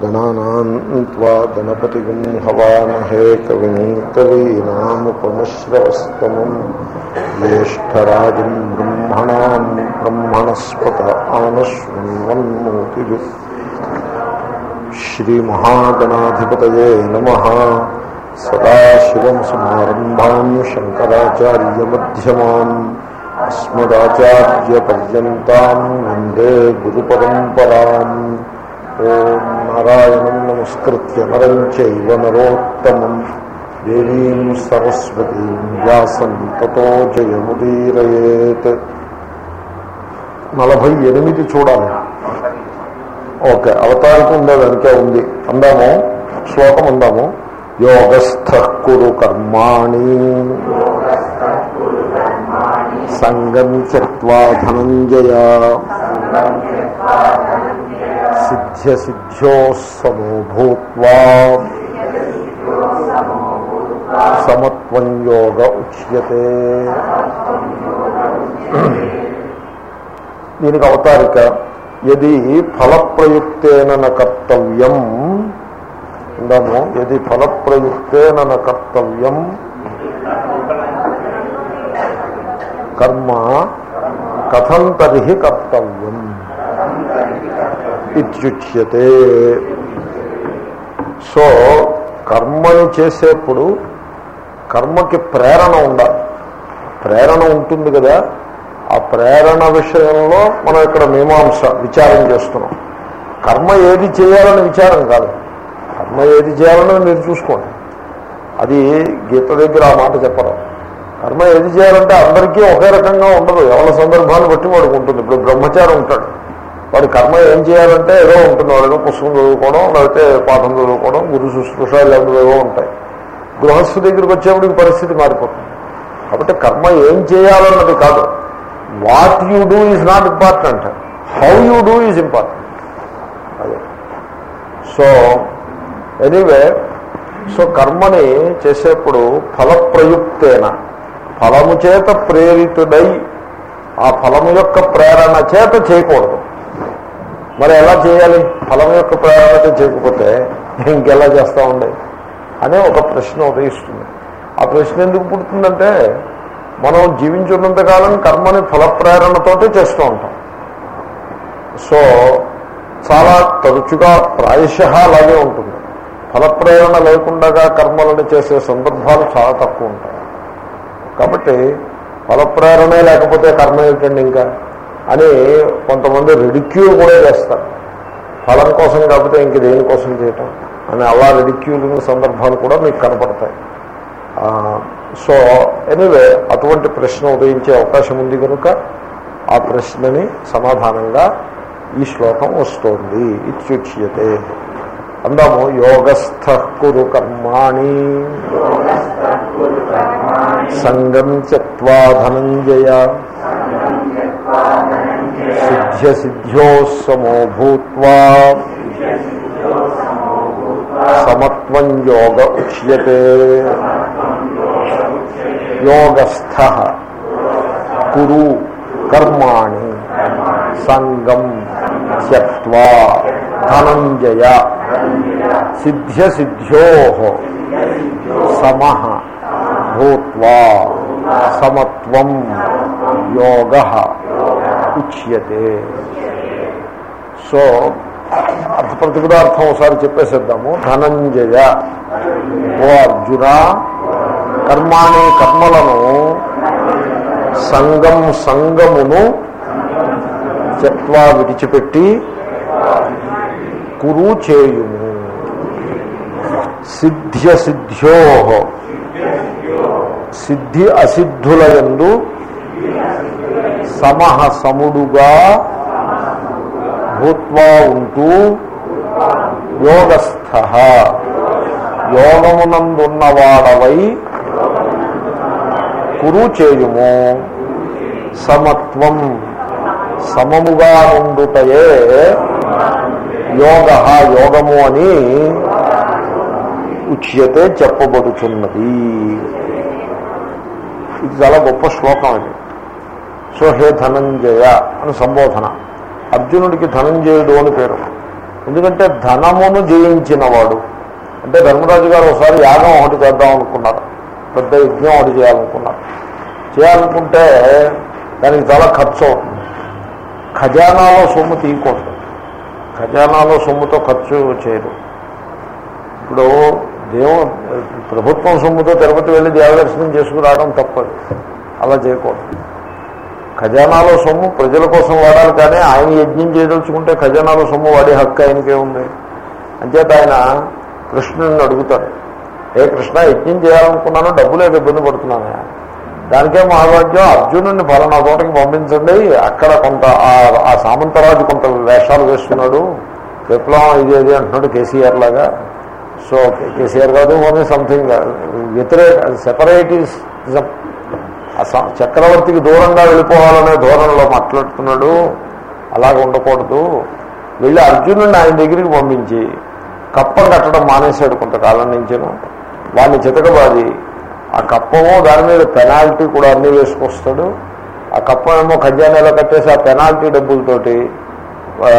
गणानाम् गणपति हवामहे कवि कवीनामुपमश्रवस्तमम् ज्येष्ठराज ब्रह्मणा ब्रह्मणस्पत आनश्वन्वन्मोतिजु श्रीमहागणाधिपतये नमः। सदाशिवम् समारम्भाम् शङ्कराचार्यमध्यमान् अस्मदाचार्यपर्यन्ताम् वंदे गुरुपरंपरा ओम నారాయణం నమస్కృత్య నరం చైవ నరోత్తమం. దేవీం సరస్వతీం వ్యాసం తతో జయముదీరయేత్. నలభై ఎనిమిది చూడాలి. ఓకే అవతారిక ఉందా? వెనకే ఉంది. అందాము? శ్లోకం అందాము. యోగస్థ కురు కర్మాణి. సంగం త్యక్వా ధనంజయ. సిద్ధ్య భూత్వా సమత్వం యోగ ఉచ్యతే దీనికి అవతారిక ఎది ఫలప్రయుక్తేన కర్తవ్యం. అందాము ఎది ఫలప్రయుక్తేన కర్తవ్యం. కర్మ కథం తర్హి కర్తవ్యం. ఇత్యుచ్యతే. సో కర్మని చేసేప్పుడు కర్మకి ప్రేరణ ఉండాలి. ప్రేరణ ఉంటుంది కదా ఆ ప్రేరణ విషయంలో మనం ఇక్కడ మీమాంస విచారం చేస్తున్నాం. కర్మ ఏది చేయాలని విచారం కాదు. కర్మ ఏది చేయాలని మీరు చూసుకోండి. అది గీత దగ్గర ఆ మాట చెప్పరు. కర్మ ఏది చేయాలంటే అందరికీ ఒకే రకంగా ఉండదు. ఎవరి సందర్భాన్ని బట్టి వాడుకుంటుంది ఉంటుంది. ఇప్పుడు బ్రహ్మచారి ఉంటాడు. వాడు కర్మ ఏం చేయాలంటే ఏదో ఉంటుంది. వాడు పుస్తకం చదువుకోవడం లేకపోతే పాఠం చదువుకోవడం గురు శుశ్రూష ఇలాంటివి ఏవో ఉంటాయి. గృహస్థు దగ్గరికి వచ్చేప్పుడు పరిస్థితి మారిపోతుంది. కాబట్టి కర్మ ఏం చేయాలన్నది కాదు. What you do is not important how you do is important అదే. సో ఎనీవే సో కర్మని చేసేప్పుడు ఫలప్రయుక్తేన. ఫలము చేత ప్రేరితుడై ఆ ఫలము యొక్క ప్రేరణ చేత చేయకూడదు. మరి ఎలా చేయాలి? ఫలం యొక్క ప్రేరణతో చేయకపోతే ఇంకెలా చేస్తూ ఉండే? అనే ఒక ప్రశ్న ఉదయిస్తుంది. ఆ ప్రశ్న ఎందుకు పుడుతుందంటే మనం జీవించున్నంతకాలం కర్మని ఫలప్రేరణతోటే చేస్తూ ఉంటాం. సో చాలా తరచుగా ప్రాయశ అలాగే ఉంటుంది. ఫలప్రేరణ లేకుండా కర్మలను చేసే సందర్భాలు చాలా తక్కువ ఉంటాయి. కాబట్టి ఫలప్రేరణే లేకపోతే కర్మ ఏమిటండి ఇంకా? అని కొంతమంది రిడిక్యూల్ కూడా చేస్తారు. ఫలం కోసం కాకపోతే ఇంక దేనికోసం చేయటం? అని అలా రిడిక్యూల్ సందర్భాలు కూడా మీకు కనపడతాయి. సో ఎనీవే అటువంటి ప్రశ్న ఉదయించే అవకాశం ఉంది కనుక ఆ ప్రశ్నని సమాధానంగా ఈ శ్లోకం వస్తోంది. ఇత్యుచ్యతే అందాము యోగస్థ కురు కర్మాణి. సంగం త్యక్వా ధనంజయ. సిద్ధ్య సిద్ధ్యో సమో భూత్వా సమత్వం యోగ ఉచ్యతే యోగస్థ కురు కర్మాణి సంగం త్యక్వా ధనంజయ సిద్ధ్య సిద్ధ్యో సమ భూత్వా సమత్వం యోగ ఉచ్యతే సో అర్థప్రతిపదార్థం ఒకసారి చెప్పేసేద్దాము. ధనంజయ. ఓ అర్జున కర్మాణి కర్మలను సంగం సంగమును చెత్వా విడిచిపెట్టి కురు చేయుము. సిద్ధ్య సిద్ధ్యో. సిద్ధి అసిద్ధుల ఎందు సమహ సముడుగా భూత్వా ఉంటూ యోగస్థ. యోగమునందున్నవాడవై కురు చేయుము సమత్వం సమముగా ఉండుటయే యోగ యోగము అని ఉచ్యతే చెప్పబడుచున్నది. ఇది చాలా గొప్ప శ్లోకం ఇది. సో హే ధనంజయ అని సంబోధన. అర్జునుడికి ధనంజయుడు అని పేరు. ఎందుకంటే ధనమును జయించినవాడు. అంటే ధర్మరాజు గారు ఒకసారి యాగం ఒకటి చేద్దాం అనుకున్నారు. పెద్ద యజ్ఞం ఒకటి చేయాలనుకున్నారు. చేయాలనుకుంటే దానికి చాలా ఖర్చు అవుతుంది. ఖజానాలో సొమ్ము తీయకూడదు. ఖజానాలో సొమ్ముతో ఖర్చు చేయరు. ఇప్పుడు దేవు ప్రభుత్వం సొమ్ముతో తిరుపతి వెళ్ళి దేవదర్శనం చేసుకురావడం తప్పదు. అలా చేయకూడదు. ఖజానాలో సొమ్ము ప్రజల కోసం వాడాలి కానీ ఆయన యజ్ఞం చేయదలుచుకుంటే ఖజానాలో సొమ్ము వాడే హక్కు ఆయనకే ఉంది. అంచేత ఆయన కృష్ణుని అడుగుతాడు. ఏ కృష్ణ యజ్ఞం చేయాలనుకున్నాను డబ్బులే ఇబ్బంది పడుతున్నాను దానికే మహాభాగ్యం అర్జునుడిని ఫలానా చోటకి పంపించండి. అక్కడ కొంత ఆ- సామంతరాజు కొంత వేషాలు వేస్తున్నాడు. విప్లవం ఇది ఇది అంటున్నాడు కేసీఆర్ లాగా. సో కేసీఆర్ కాదు ఓన్లీ సంథింగ్ వ్యతిరేక సెపరేట్ చక్రవర్తికి దూరంగా వెళ్ళిపోవాలనే ధోరణిలో మాట్లాడుతున్నాడు. అలాగ ఉండకూడదు. వెళ్ళి అర్జునుడిని ఆయన దగ్గరికి పంపించి కప్ప కట్టడం మానేశాడు కొంతకాలం నుంచిను. వాడిని చితకబాది. ఆ కప్పమో దాని మీద పెనాల్టీ కూడా అన్నీ వేసుకొస్తాడు. ఆ కప్పమేమో ఖజానాలో కట్టేసి ఆ పెనాల్టీ డబ్బులతోటి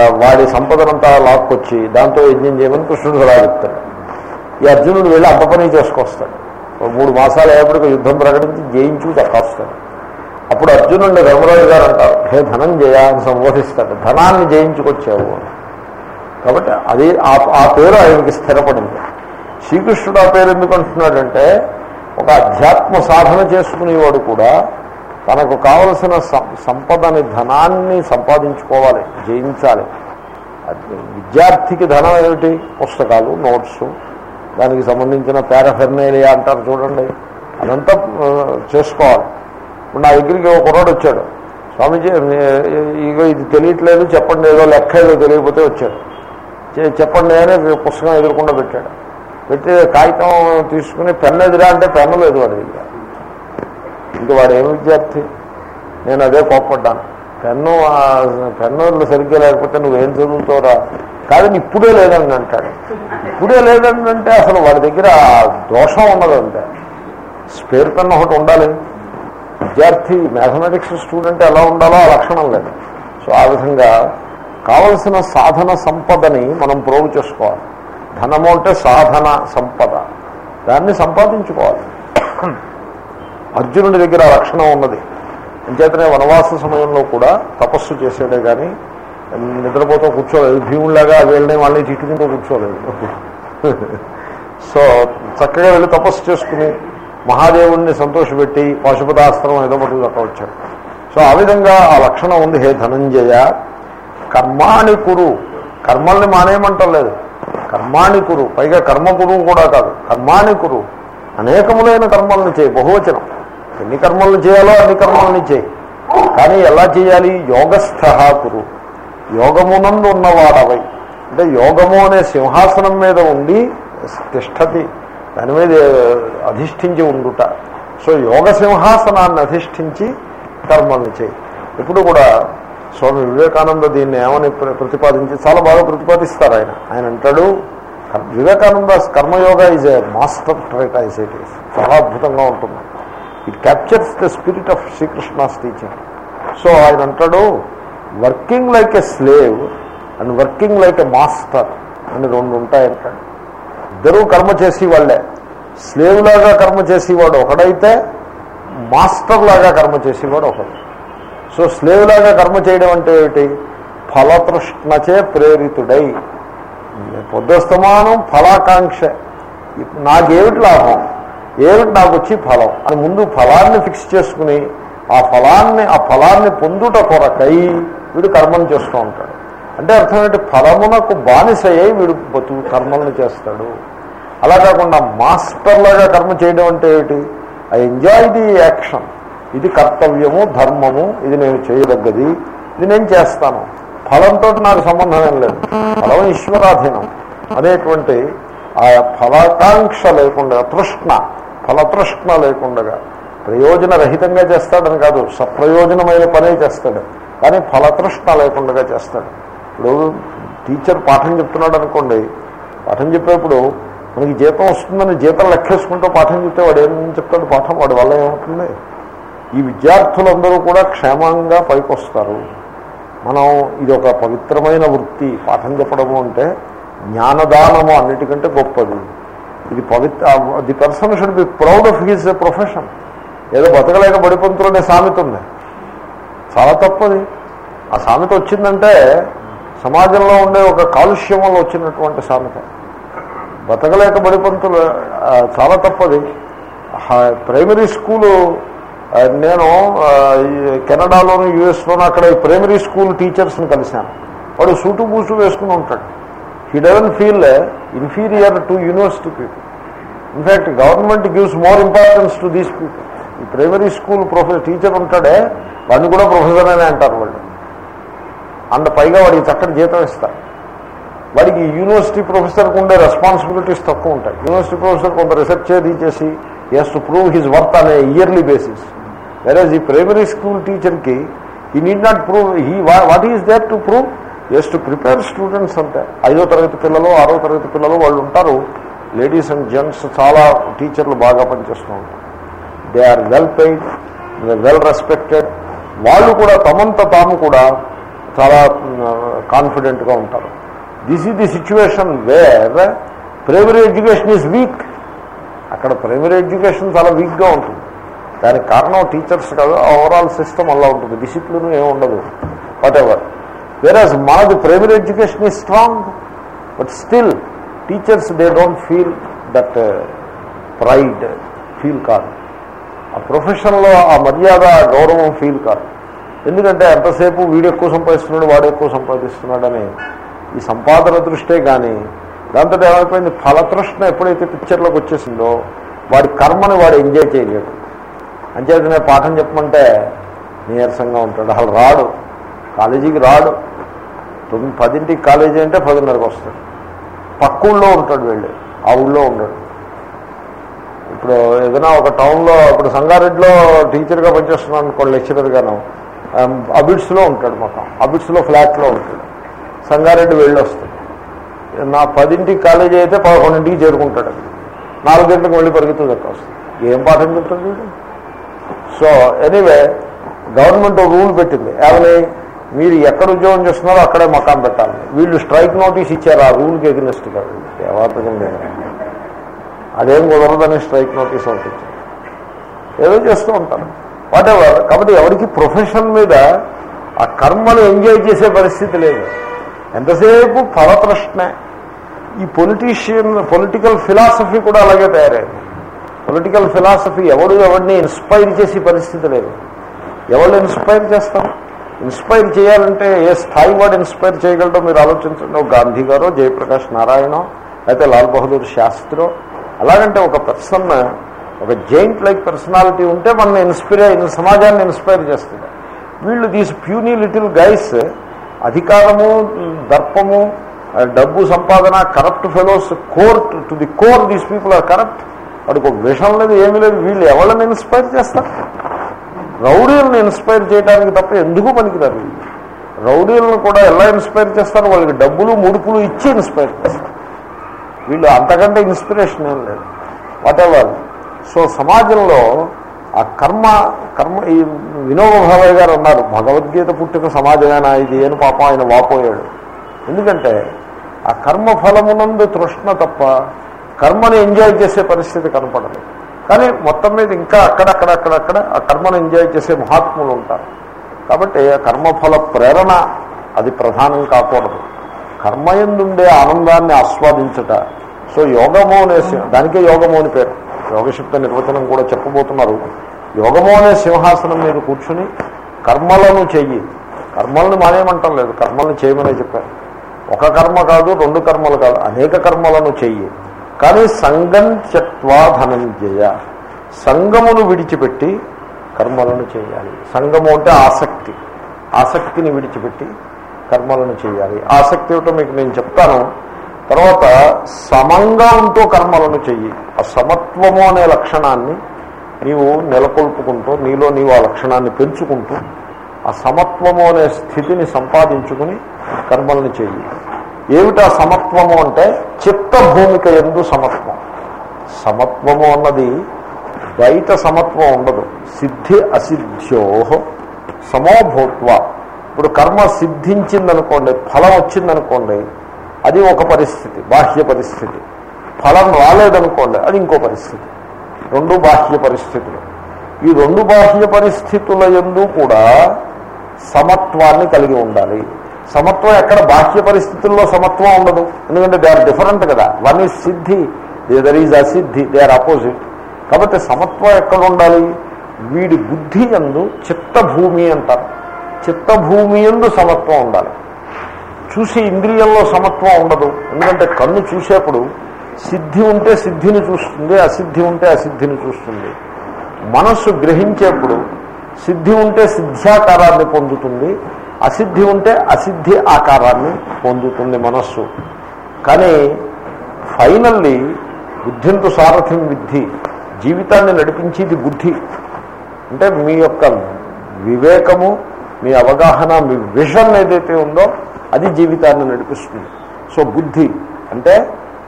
వాడి సంపదనంతా లాక్కొచ్చి దాంతో యజ్ఞం చేయమని కృష్ణుడు సలహా చెప్తాడు. ఈ అర్జునుడు వెళ్ళి అప్ప పని చేసుకొస్తాడు. మూడు మాసాలు అయ్యేప్పటికీ యుద్ధం ప్రకటించి జయించు దక్కాస్తాడు అప్పుడు అర్జునుడు ధర్మరాజు గారు అంటారు హే ధనం జయ అని సంబోధిస్తాడు. ధనాన్ని జయించుకొచ్చావు. కాబట్టి అది ఆ- ఆ పేరు ఆయనకి స్థిరపడింది. శ్రీకృష్ణుడు ఆ పేరు ఎందుకంటున్నాడంటే ఒక అధ్యాత్మ సాధన చేసుకునేవాడు కూడా తనకు కావలసిన సం- సంపదని ధనాన్ని సంపాదించుకోవాలి జయించాలి. విద్యార్థికి ధనం ఏమిటి? పుస్తకాలు నోట్సు దానికి సంబంధించిన పారాఫెర్నేలియా అంటారు చూడండి. అదంతా చేసుకోవాలి. ఇప్పుడు నా దగ్గరికి ఒక కుర్రాడు వచ్చాడు. స్వామీజీ ఇగో ఇది తెలియట్లేదు చెప్పండి ఏదో లెక్క ఏదో తెలియకపోతే వచ్చాడు. చెప్పండి అని పుస్తకం ఎదురకుండా పెట్టాడు. పెట్టి కాగితం తీసుకుని పెన్ను ఎదురా అంటే పెన్ను లేదు వాడి దగ్గర. ఇంక వాడు ఏమి విద్యార్థి? నేను అదే కోప్పడ్డాను. పెన్ను ఆ, సరిగ్గా లేకపోతే నువ్వేం చదువుతావురా? కాదని ఇప్పుడే లేదని అంటాడు. ఇప్పుడే లేదని అంటే అసలు వాడి దగ్గర దోషం ఉన్నదంటే స్పేర్ పెన్ ఒకటి ఉండాలి. విద్యార్థి మ్యాథమెటిక్స్ స్టూడెంట్ ఎలా ఉండాలో ఆ లక్షణం లేదు. సో ఆ విధంగా కావలసిన సాధన సంపదని మనం ప్రోగు చేసుకోవాలి. ధనము అంటే సాధన సంపద. దాన్ని సంపాదించుకోవాలి. అర్జునుడి దగ్గర లక్షణం ఉన్నది. అంచేతనే వనవాస సమయంలో కూడా తపస్సు చేసాడే కానీ నిద్రపోతూ కూర్చోలేదు. భీముల్లాగా వీళ్ళని వాళ్ళని తిట్టుకుంటూ కూర్చోలేదు. సో చక్కగా వెళ్ళి తపస్సు చేసుకుని మహాదేవుణ్ణి సంతోషపెట్టి పశుపదాస్త్రం ఏదో పట్టుకు వచ్చాడు. సో ఆ విధంగా ఆ లక్షణం ఉంది. హే ధనంజయ కర్మాణి కురు. కర్మల్ని మానేయమంటలేదు కర్మాణి కురు. పైగా కర్మ కురువు కూడా కాదు. కర్మాణి కురు. అనేకములైన కర్మల్ని చేయి. బహువచనం. ఎన్ని కర్మలను చేయాలో అన్ని కర్మల్ని చేయి. కానీ ఎలా చేయాలి? యోగస్థ కురు. యోగమునందు ఉన్నవాడవై. అంటే యోగము అనే సింహాసనం మీద ఉండి తిష్టతి. దాని మీద అధిష్ఠించి ఉండుట. సో యోగ సింహాసనాన్ని అధిష్ఠించి కర్మల్ని చేయి. ఇప్పుడు కూడా స్వామి వివేకానంద దీన్ని ఏమని ప్రతిపాదించి చాలా బాగా ప్రతిపాదిస్తారు ఆయన. ఆయన అంటాడు Vivekananda Karma Yoga is a master treatise it is. చాలా అద్భుతంగా ఉంటుంది. It captures the spirit of Sri Krishna's teaching so ఆయన అంటాడు working like a slave and working like a master అని రెండు ఉంటాయంటాడు. ఇద్దరూ కర్మ చేసి వాళ్ళే స్లేవ్ లాగా కర్మ చేసేవాడు ఒకడైతే మాస్టర్ లాగా కర్మ చేసేవాడు ఒకడు. సో స్లేవ్ లాగా కర్మ చేయడం అంటే ఏమిటి? ఫలతృష్ణచే ప్రేరితుడై. పొద్దుస్తమానం ఫలాకాంక్ష. నాకేమిటి లాభం? ఏమిటి నాకు వచ్చి ఫలం. అని ముందు ఫలాన్ని ఫిక్స్ చేసుకుని ఆ ఫలాన్ని ఆ ఫలాన్ని పొందుట కొరకై వీడు కర్మను చేస్తూ ఉంటాడు. అంటే అర్థం ఏంటి? ఫలమునకు బానిసయ్యి వీడు బతు కర్మలను చేస్తాడు. అలా కాకుండా మాస్టర్లాగా కర్మ చేయడం అంటే ఏమిటి? I enjoy the action. ఇది కర్తవ్యము ధర్మము ఇది నేను చేయదగ్గది. ఇది నేను చేస్తాను. ఫలంతో నాకు సంబంధం ఏం లేదు. ఫలం ఈశ్వరాధీనం. అనేటువంటి ఆ ఫలాకాంక్ష లేకుండా తృష్ణ ఫలతృష్ణ లేకుండా ప్రయోజన రహితంగా చేస్తాడని కాదు సప్రయోజనమైన పనే చేస్తాడు. కానీ ఫలతృష్ణ లేకుండా చేస్తాడు. ఇప్పుడు టీచర్ పాఠం చెప్తున్నాడు అనుకోండి పాఠం చెప్పేప్పుడు మనకి జీతం వస్తుందని జీతం లెక్కేసుకుంటూ పాఠం చెప్తే వాడు ఏం చెప్తాడు పాఠం? వాడి వల్ల ఏమవుతుంది ఈ విద్యార్థులందరూ కూడా క్షేమంగా పైకొస్తారు. మనం ఇది ఒక పవిత్రమైన వృత్తి పాఠం చెప్పడము అంటే జ్ఞానదానము అన్నిటికంటే గొప్పది. ఇది పవిత్ర the person should be proud of his profession ఏదో బతకలేక బడిపంతులు అనే సామెత ఉంది. చాలా తప్పది. ఆ సామెత వచ్చిందంటే సమాజంలో ఉండే ఒక కాలుష్యంలో వచ్చినటువంటి సామెత. బతకలేక బడిపంతులు చాలా తప్పది. ప్రైమరీ స్కూలు నేను ఈ కెనడాలోను యుఎస్లోను అక్కడ ఈ ప్రైమరీ స్కూల్ టీచర్స్ని కలిశాను. వాడు సూటు బూసు వేసుకుని ఉంటాడు. He doesn't feel inferior to university people in fact government gives more importance to these people ఈ ప్రైమరీ స్కూల్ ప్రొఫెసర్ టీచర్ ఉంటాడే వాడిని కూడా ప్రొఫెసర్ అనే అంటారు వాళ్ళు. అంత పైగా వాడికి చక్కటి జీతం ఇస్తారు. వాడికి యూనివర్సిటీ ప్రొఫెసర్కి ఉండే రెస్పాన్సిబిలిటీస్ తక్కువ ఉంటాయి. యూనివర్సిటీ ప్రొఫెసర్ కొంత రీసెర్చ్ అది చేసి has to prove his worth అనే ఇయర్లీ బేసిస్ వెరస్ ఈ ప్రైమరీ స్కూల్ టీచర్కి he need not prove he what is there to prove just to prepare students అంతే ఐదో తరగతి పిల్లలు ఆరో తరగతి పిల్లలు వాళ్ళు ఉంటారు. లేడీస్ అండ్ జెంట్స్ చాలా టీచర్లు బాగా పనిచేస్తూ ఉంటారు. They are well paid well respected వాళ్ళు కూడా తమంత తాము కూడా చాలా కాన్ఫిడెంట్గా ఉంటారు. This is the situation where primary education is weak అక్కడ ప్రైమరీ ఎడ్యుకేషన్ చాలా వీక్గా ఉంటుంది. దానికి కారణం టీచర్స్ కాదు ఓవరాల్ సిస్టమ్ అలా ఉంటుంది. డిసిప్లిన్ ఏమి ఉండదు. వాట్ ఎవర్ వేరాజ్ మనది primary education is strong but still teachers they don't feel that pride feel కాదు ఆ ప్రొఫెషన్లో ఆ మర్యాద గౌరవం ఫీల్ కాదు ఎందుకంటే ఎంతసేపు వీడు ఎక్కువ సంపాదిస్తున్నాడు వాడు ఎక్కువ సంపాదిస్తున్నాడని ఈ సంపాదన దృష్టే కానీ దాంతో ఏమైపోయింది? ఫలతృష్ణ ఎప్పుడైతే పిక్చర్లోకి వచ్చేసిందో వాడి కర్మని వాడు ఎంజాయ్ చేయలేడు. అంచేతనే పాఠం చెప్పమంటే నీరసంగా ఉంటాడు. అసలు రాడు. కాలేజీకి రాడు. తొమ్మిది పదింటికి కాలేజీ అంటే పదిన్నరకు వస్తాడు. పక్క ఊళ్ళో ఉంటాడు వెళ్ళి. ఆ ఊళ్ళో ఉండడు. ఇప్పుడు ఏదైనా ఒక టౌన్లో ఇప్పుడు సంగారెడ్డిలో టీచర్గా పనిచేస్తున్నాను అనుకోండి లెక్చరర్గాను అబిడ్స్లో ఉంటాడు మొత్తం. అబిడ్స్లో ఫ్లాట్లో ఉంటాడు. సంగారెడ్డి వెళ్ళి వస్తాడు నా పదింటికి కాలేజీ అయితే పదకొండింటికి చేరుకుంటాడు నాలుగు గంటలకు వెళ్ళి పరిగెత్తు దక్క వస్తుంది ఏం పాఠం చెప్తాడు సో ఎనీవే గవర్నమెంట్ ఒక రూల్ పెట్టింది. ఏమని? మీరు ఎక్కడ ఉద్యోగం చేస్తున్నారో అక్కడే మకాం పెట్టాలి. వీళ్ళు స్ట్రైక్ నోటీస్ ఇచ్చారు ఆ రూల్కి ఎగ్నెస్ట్గా ఏమాత్రం లేదు. అదేం కుదరదని స్ట్రైక్ నోటీస్ అవుతుంది ఏదో చేస్తూ ఉంటారు. వాట్ ఎవర్ కాబట్టి ఎవరికి ప్రొఫెషన్ మీద ఆ కర్మను ఎంజాయ్ చేసే పరిస్థితి లేదు. ఎంతసేపు ఫలతృష్ణే ఈ పొలిటీషియన్ పొలిటికల్ ఫిలాసఫీ కూడా అలాగే తయారైంది. పొలిటికల్ ఫిలాసఫీ ఎవడు ఎవరిని ఇన్స్పైర్ చేసే పరిస్థితి లేదు. ఎవరు ఇన్స్పైర్ చేస్తారు? ఇన్స్పైర్ చేయాలంటే ఏ స్థాయి వాడు ఇన్స్పైర్ చేయగలడో మీరు ఆలోచించండి. గాంధీ గారో జయప్రకాష్ నారాయణో అయితే లాల్ బహదూర్ శాస్త్రో అలాగంటే ఒక పర్సన్ ఒక జైంట్ లైక్ పర్సనాలిటీ ఉంటే మన ఇన్స్పైర్ సమాజాన్ని ఇన్స్పైర్ చేస్తుంది. వీళ్ళు దీస్ ప్యూనీ లిటిల్ గైస్ అధికారము దర్పము డబ్బు సంపాదన corrupt fellows core to the core these people are corrupt వాడికి ఒక విషయం లేదు ఏమీ లేదు వీళ్ళు ఎవరిని ఇన్స్పైర్ చేస్తారు? రౌడీలను ఇన్స్పైర్ చేయడానికి తప్ప ఎందుకు పనికిరారు? రౌడీలను కూడా ఎలా ఇన్స్పైర్ చేస్తారు? వాళ్ళకి డబ్బులు ముడుపులు ఇచ్చి ఇన్స్పైర్ చేస్తారు. వీళ్ళు అంతకంటే ఇన్స్పిరేషన్ ఏం లేదు. వాటెవర్? సో సమాజంలో ఆ కర్మ కర్మ ఈ వినోద గారు అన్నారు భగవద్గీత పుట్టిన సమాజమేనా ఇది అని పాపం ఆయన వాపోయాడు. ఎందుకంటే ఆ కర్మ ఫలమునందు తృష్ణ తప్ప కర్మని ఎంజాయ్ చేసే పరిస్థితి కనపడదు కానీ మొత్తం మీద ఇంకా అక్కడక్కడ అక్కడక్కడ ఆ కర్మను ఎంజాయ్ చేసే మహాత్ములు ఉంటారు. కాబట్టి ఆ కర్మఫల ప్రేరణ అది ప్రధానం కాకూడదు. కర్మయందుండే ఆనందాన్ని ఆస్వాదించట. సో యోగము అనే దానికే యోగము అని పేరు. యోగశక్త నిర్వచనం కూడా చెప్పబోతున్నారు. యోగము అనే సింహాసనం మీద కూర్చుని కర్మలను చెయ్యి. కర్మలను మానేయమంటాం లేదు. కర్మలను చేయమనే చెప్పారు. ఒక కర్మ కాదు రెండు కర్మలు కాదు. అనేక కర్మలను చెయ్యి. కానీ సంగం త్యక్వా ధనంజయ. సంగమును విడిచిపెట్టి కర్మలను చేయాలి. సంగము అంటే ఆసక్తి. ఆసక్తిని విడిచిపెట్టి కర్మలను చేయాలి. ఆసక్తి ఏమిటో మీకు నేను చెప్తాను. తర్వాత సమంగా ఉంటూ కర్మలను చెయ్యి. ఆ సమత్వము అనే లక్షణాన్ని నీవు నెలకొల్పుకుంటూ నీలో నీవు ఆ లక్షణాన్ని పెంచుకుంటూ ఆ సమత్వము అనే స్థితిని సంపాదించుకుని కర్మలను చెయ్యి. ఏమిటా సమత్వము అంటే చిత్త భూమిక ఎందు సమత్వం. సమత్వము అన్నది బయట సమత్వం ఉండదు. సిద్ధి అసిద్ధ్యో సమోభూత్వ. ఇప్పుడు కర్మ సిద్ధించిందనుకోండి ఫలం వచ్చిందనుకోండి అది ఒక పరిస్థితి బాహ్య పరిస్థితి. ఫలం రాలేదనుకోండి అది ఇంకో పరిస్థితి. రెండు బాహ్య పరిస్థితులు. ఈ రెండు బాహ్య పరిస్థితుల ఎందు కూడా సమత్వాన్ని కలిగి ఉండాలి. సమత్వం ఎక్కడ బాహ్య పరిస్థితుల్లో సమత్వం ఉండదు. ఎందుకంటే దే ఆర్ డిఫరెంట్ కదా. వన్ ఈజ్ సిద్ధి other is అసిద్ధి they are opposite కాబట్టి సమత్వం ఎక్కడ ఉండాలి? వీడి బుద్ధి ఎందు చిత్తభూమి అంటారు. చిత్తభూమి ఎందు సమత్వం ఉండాలి. చూసి ఇంద్రియంలో సమత్వం ఉండదు. ఎందుకంటే కన్ను చూసేప్పుడు సిద్ధి ఉంటే సిద్ధిని చూస్తుంది అసిద్ధి ఉంటే అసిద్ధిని చూస్తుంది. మనస్సు గ్రహించేప్పుడు సిద్ధి ఉంటే సిద్ధ్యాకారాన్ని పొందుతుంది. అసిద్ధి ఉంటే అసిద్ధి ఆకారాన్ని పొందుతుంది మనస్సు. కానీ ఫైనల్లీ బుద్ధింతు సారథ్యం విద్ధి జీవితాన్ని నడిపించేది బుద్ధి. అంటే మీ యొక్క వివేకము మీ అవగాహన మీ విషన్ ఏదైతే ఉందో అది జీవితాన్ని నడిపిస్తుంది. సో బుద్ధి అంటే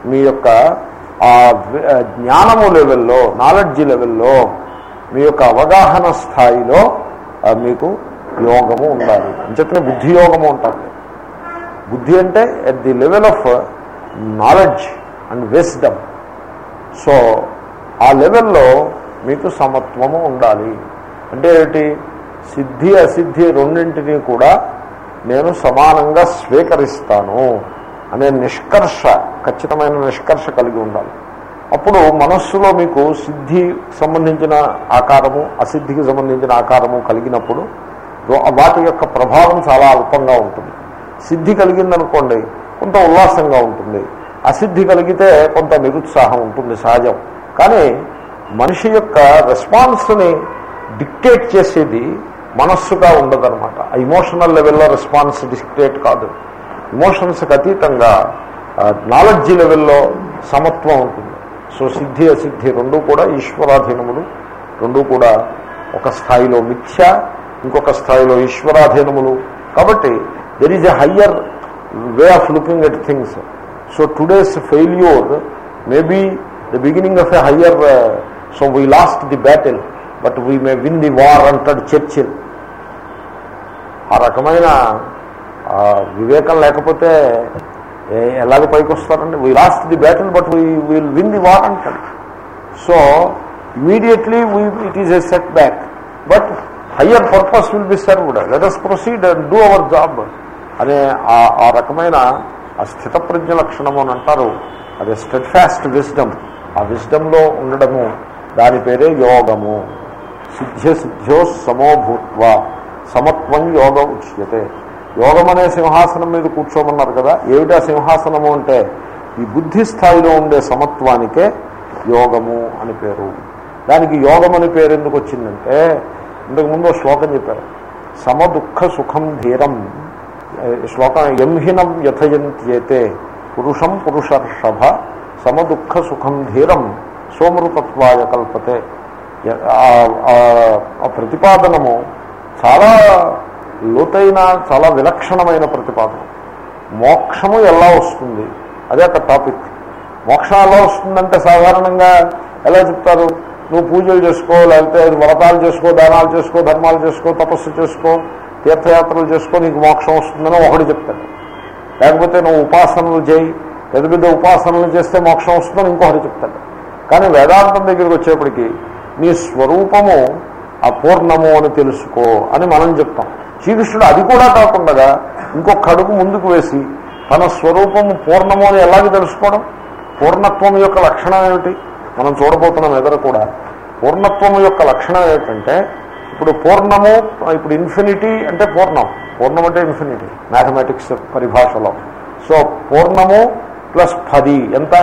మీ యొక్క ఆ జ్ఞానము లెవెల్లో నాలెడ్జ్ లెవెల్లో మీ యొక్క అవగాహన స్థాయిలో మీకు యోగము ఉండాలి. అంచేతనే బుద్ధి యోగము ఉంటుంది బుద్ధి అంటే at the level of knowledge and wisdom so ఆ లెవెల్లో మీకు సమత్వము ఉండాలి. అంటే ఏమిటి? సిద్ధి అసిద్ధి రెండింటినీ కూడా నేను సమానంగా స్వీకరిస్తాను అనే నిష్కర్ష ఖచ్చితమైన నిష్కర్ష కలిగి ఉండాలి. అప్పుడు మనస్సులో మీకు సిద్ధి సంబంధించిన ఆకారము అసిద్ధికి సంబంధించిన ఆకారము కలిగినప్పుడు వాటి యొక్క ప్రభావం చాలా అల్పంగా ఉంటుంది. సిద్ధి కలిగిందనుకోండి కొంత ఉల్లాసంగా ఉంటుంది. అసిద్ధి కలిగితే కొంత నిరుత్సాహం ఉంటుంది సహజం. కానీ మనిషి యొక్క రెస్పాన్స్ని డిక్టేట్ చేసేది మనస్సుగా ఉండదనమాట ఆ ఇమోషనల్ లెవెల్లో రెస్పాన్స్ డిక్టేట్ కాదు. ఇమోషన్స్కి అతీతంగా నాలెడ్జ్ లెవెల్లో సమత్వం ఉంటుంది. సో సిద్ధి అసిద్ధి రెండూ కూడా ఈశ్వరాధీనములు. రెండూ కూడా ఒక స్థాయిలో మిథ్య ఇంకొక స్థాయిలో ఈశ్వరాధీనములు. కాబట్టి there is a higher way of looking at things so today's failure maybe the beginning of a higher so we lost the battle but we may win the war అంటాడు చర్చిల్ ఆ రకమైన వివేకం లేకపోతే ఎలాగ పైకి వస్తారండి we lost the battle but we will win the war అంటాడు so immediately we it is a setback but higher purpose will be served. Let us proceed and do our job అనే ఆ- రకమైన ఆ స్థితప్రజ్ఞ లక్షణం అని అంటారు. అది స్టెడ్ ఫాస్ట్ విజ్డమ్ ఆ విజ్డమ్లో ఉండడము. దాని పేరే యోగము. సిద్ధ్య సిద్ధ్యో సమోభూత్వ సమత్వం యోగ ఉచ్యతే. యోగం అనే సింహాసనం మీద కూర్చోమన్నారు కదా. ఏమిటా సింహాసనము అంటే? ఈ బుద్ధి స్థాయిలో ఉండే సమత్వానికే యోగము అని పేరు. దానికి యోగం అని పేరు ఎందుకు వచ్చిందంటే ఇంతకుముందు శ్లోకం చెప్పారు. సమదుఃఖ సుఖం ధీరం. శ్లోకం ఎంహినం యథయంత్యేతే పురుషం పురుషర్షభ సమదుఃఖ సుఖం ధీరం సోమృతత్వాయ కల్పతే. ఆ ప్రతిపాదనము చాలా లోతైన చాలా విలక్షణమైన ప్రతిపాదన. మోక్షము ఎలా వస్తుంది? అదే ఒక టాపిక్. మోక్షం ఎలా వస్తుందంటే సాధారణంగా ఎలా చెప్తారు? నువ్వు పూజలు చేసుకో లేకపోతే వ్రతాలు చేసుకో దానాలు చేసుకో ధర్మాలు చేసుకో తపస్సు చేసుకో తీర్థయాత్రలు చేసుకో నీకు మోక్షం వస్తుందని ఒకటి చెప్తాడు. లేకపోతే నువ్వు ఉపాసనలు చేయి పెద్ద పెద్ద ఉపాసనలు చేస్తే మోక్షం వస్తుందని ఇంకొకటి చెప్తాడు. కానీ వేదాంతం దగ్గరికి వచ్చేప్పటికి నీ స్వరూపము అపూర్ణము అని తెలుసుకో అని మనం చెప్తాం. శ్రీకృష్ణుడు అది కూడా కాకుండా ఇంకొక అడుగు ముందుకు వేసి తన స్వరూపము పూర్ణము అని ఎలాగ తెలుసుకోవడం? పూర్ణత్వం యొక్క లక్షణం ఏమిటి? మనం చూడబోతున్నాం ఎదురు కూడా పూర్ణత్వం యొక్క లక్షణం ఏంటంటే ఇప్పుడు పూర్ణము ఇప్పుడు ఇన్ఫినిటీ అంటే పూర్ణం. పూర్ణం అంటే ఇన్ఫినిటీ మ్యాథమెటిక్స్ పరిభాషలో. సో పూర్ణము ప్లస్ పది ఎంత?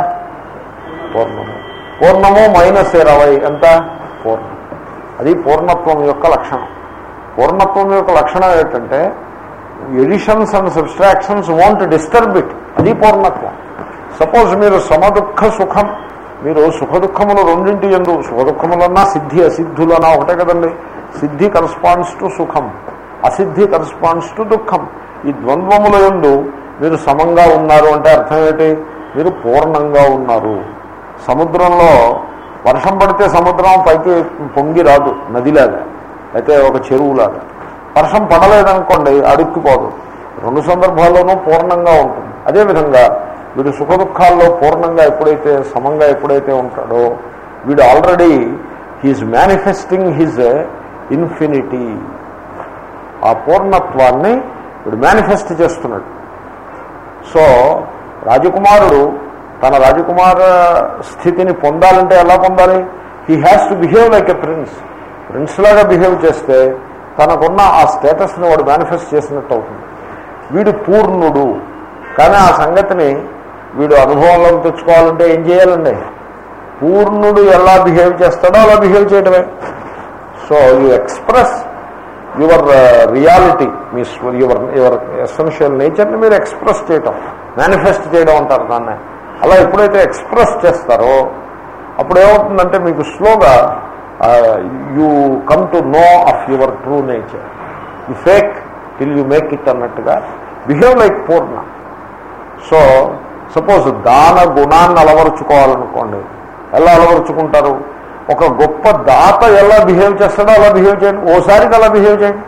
పూర్ణము. పూర్ణము మైనస్ ఇరవై ఎంత? పూర్ణం. అది పూర్ణత్వం యొక్క లక్షణం. పూర్ణత్వం యొక్క లక్షణం ఏంటంటే additions and subtractions won't disturb it అది పూర్ణత్వం. సపోజ్ మీరు సమదుఃఖ సుఖం మీరు సుఖ దుఃఖములు రెండింటి ఎందు సుఖ దుఃఖములన్నా సిద్ధి అసిద్ధులన్నా ఒకటే కదండి. సిద్ధి కరస్పాండ్స్ టు సుఖం అసిద్ధి కరస్పాండ్స్ టు దుఃఖం. ఈ ద్వంద్వముల ఎందు మీరు సమంగా ఉన్నారు అంటే అర్థం ఏంటి మీరు పూర్ణంగా ఉన్నారు. సముద్రంలో వర్షం పడితే సముద్రం పైకి పొంగి రాదు నదిలాగా. అయితే ఒక చెరువులాగా. వర్షం పడలేదనుకోండి అడుక్కుపోదు. రెండు సందర్భాల్లోనూ పూర్ణంగా ఉంటుంది. అదేవిధంగా వీడు సుఖ దుఃఖాల్లో పూర్ణంగా ఎప్పుడైతే సమంగా ఎప్పుడైతే ఉంటాడో వీడు already he's manifesting his infinity. ఆ పూర్ణత్వాన్ని వీడు మేనిఫెస్ట్ చేస్తున్నాడు. సో రాజకుమారుడు తన రాజకుమార స్థితిని పొందాలంటే ఎలా పొందాలి? He has to behave like a prince prince లాగా బిహేవ్ చేస్తే తనకున్న ఆ స్టేటస్ని వాడు మేనిఫెస్ట్ చేసినట్టు అవుతుంది. వీడు పూర్ణుడు. కానీ ఆ సంగతిని వీడు అనుభవంలోకి తెచ్చుకోవాలంటే ఏం చేయాలండి? పూర్ణుడు ఎలా బిహేవ్ చేస్తాడో అలా బిహేవ్ చేయడమే so you express your reality me your your essential నేచర్ని మీరు ఎక్స్ప్రెస్ చేయటం మేనిఫెస్ట్ చేయడం అంటారు దాన్ని. అలా ఎప్పుడైతే ఎక్స్ప్రెస్ చేస్తారో అప్పుడు ఏమవుతుందంటే మీకు స్లోగా you come to know of your true nature you fake till you make it అన్నట్టుగా బిహేవ్ లైక్ పూర్ణ. సో సపోజ్ దాన గుణాన్ని అలవరుచుకోవాలనుకోండి ఎలా అలవరుచుకుంటారు? ఒక గొప్ప దాత ఎలా బిహేవ్ చేస్తాడో అలా బిహేవ్ చేయండి. ఓసారికి అలా బిహేవ్ చేయండి.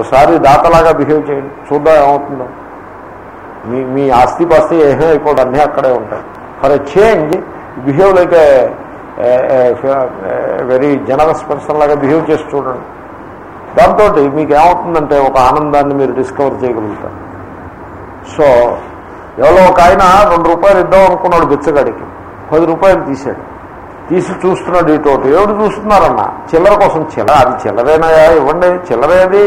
ఓసారి దాతలాగా బిహేవ్ చేయండి. చూద్దాం ఏమవుతుందో. మీ మీ ఆస్తి పాస్తి ఏమీ అయిపోవడం అన్నీ అక్కడే ఉంటాయి. For a change behave like very generous person లాగా బిహేవ్ చేసి చూడండి. దాంతో మీకు ఏమవుతుందంటే ఒక ఆనందాన్ని మీరు డిస్కవర్ చేయగలుగుతారు. సో ఎవరో ఒక ఆయన రెండు రూపాయలు ఇద్దాం అనుకున్నాడు బిచ్చగాడికి. పది రూపాయలు తీశాడు. తీసి చూస్తున్నాడు ఇటోటి ఎవడు చూస్తున్నారన్న? చిల్లర కోసం చిల్లర అది చిల్లరేనాయా ఇవ్వండి. చిల్లరేది అది.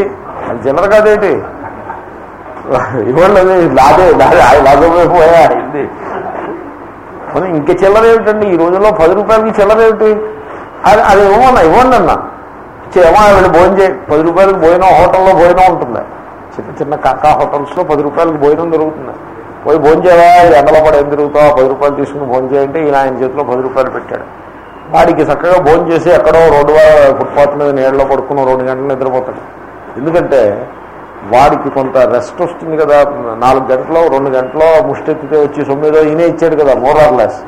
చిల్లర కాదేటి? ఇవ్వండి అది. లాదే లాదే లాగపోయా ఇది మరి ఇంక చిల్లర ఏమిటండి? ఈ రోజుల్లో పది రూపాయలకి చిల్లర ఏమిటి? అది అది ఇవ్వమన్నా ఇవ్వండి అన్న. ఏమో వీళ్ళు భోజనం చేయి పది రూపాయలకి భోజనం హోటల్లో భోజనం ఉంటుంది. చిన్న చిన్న కాకా హోటల్స్లో పది రూపాయలకి భోజనం దొరుకుతుంది. పోయి భోంచేవా చేయవా ఎండలో పడి ఎందుకు తిరుగుతావు పది రూపాయలు తీసుకుని భోంచేయంటే ఈయన ఆయన చేతిలో పది రూపాయలు పెట్టాడు. వాడికి చక్కగా భోజనం చేసి ఎక్కడో రోడ్డు ఫుట్పాత్ మీద నీళ్ళలో పడుకున్న రెండు గంటలు నిద్రపోతాడు. ఎందుకంటే వాడికి కొంత రెస్ట్ వస్తుంది కదా నాలుగు గంటలో రెండు గంటలో ముష్టెత్తితే వచ్చి సొమ్మిదో ఈయనే ఇచ్చాడు కదా more or less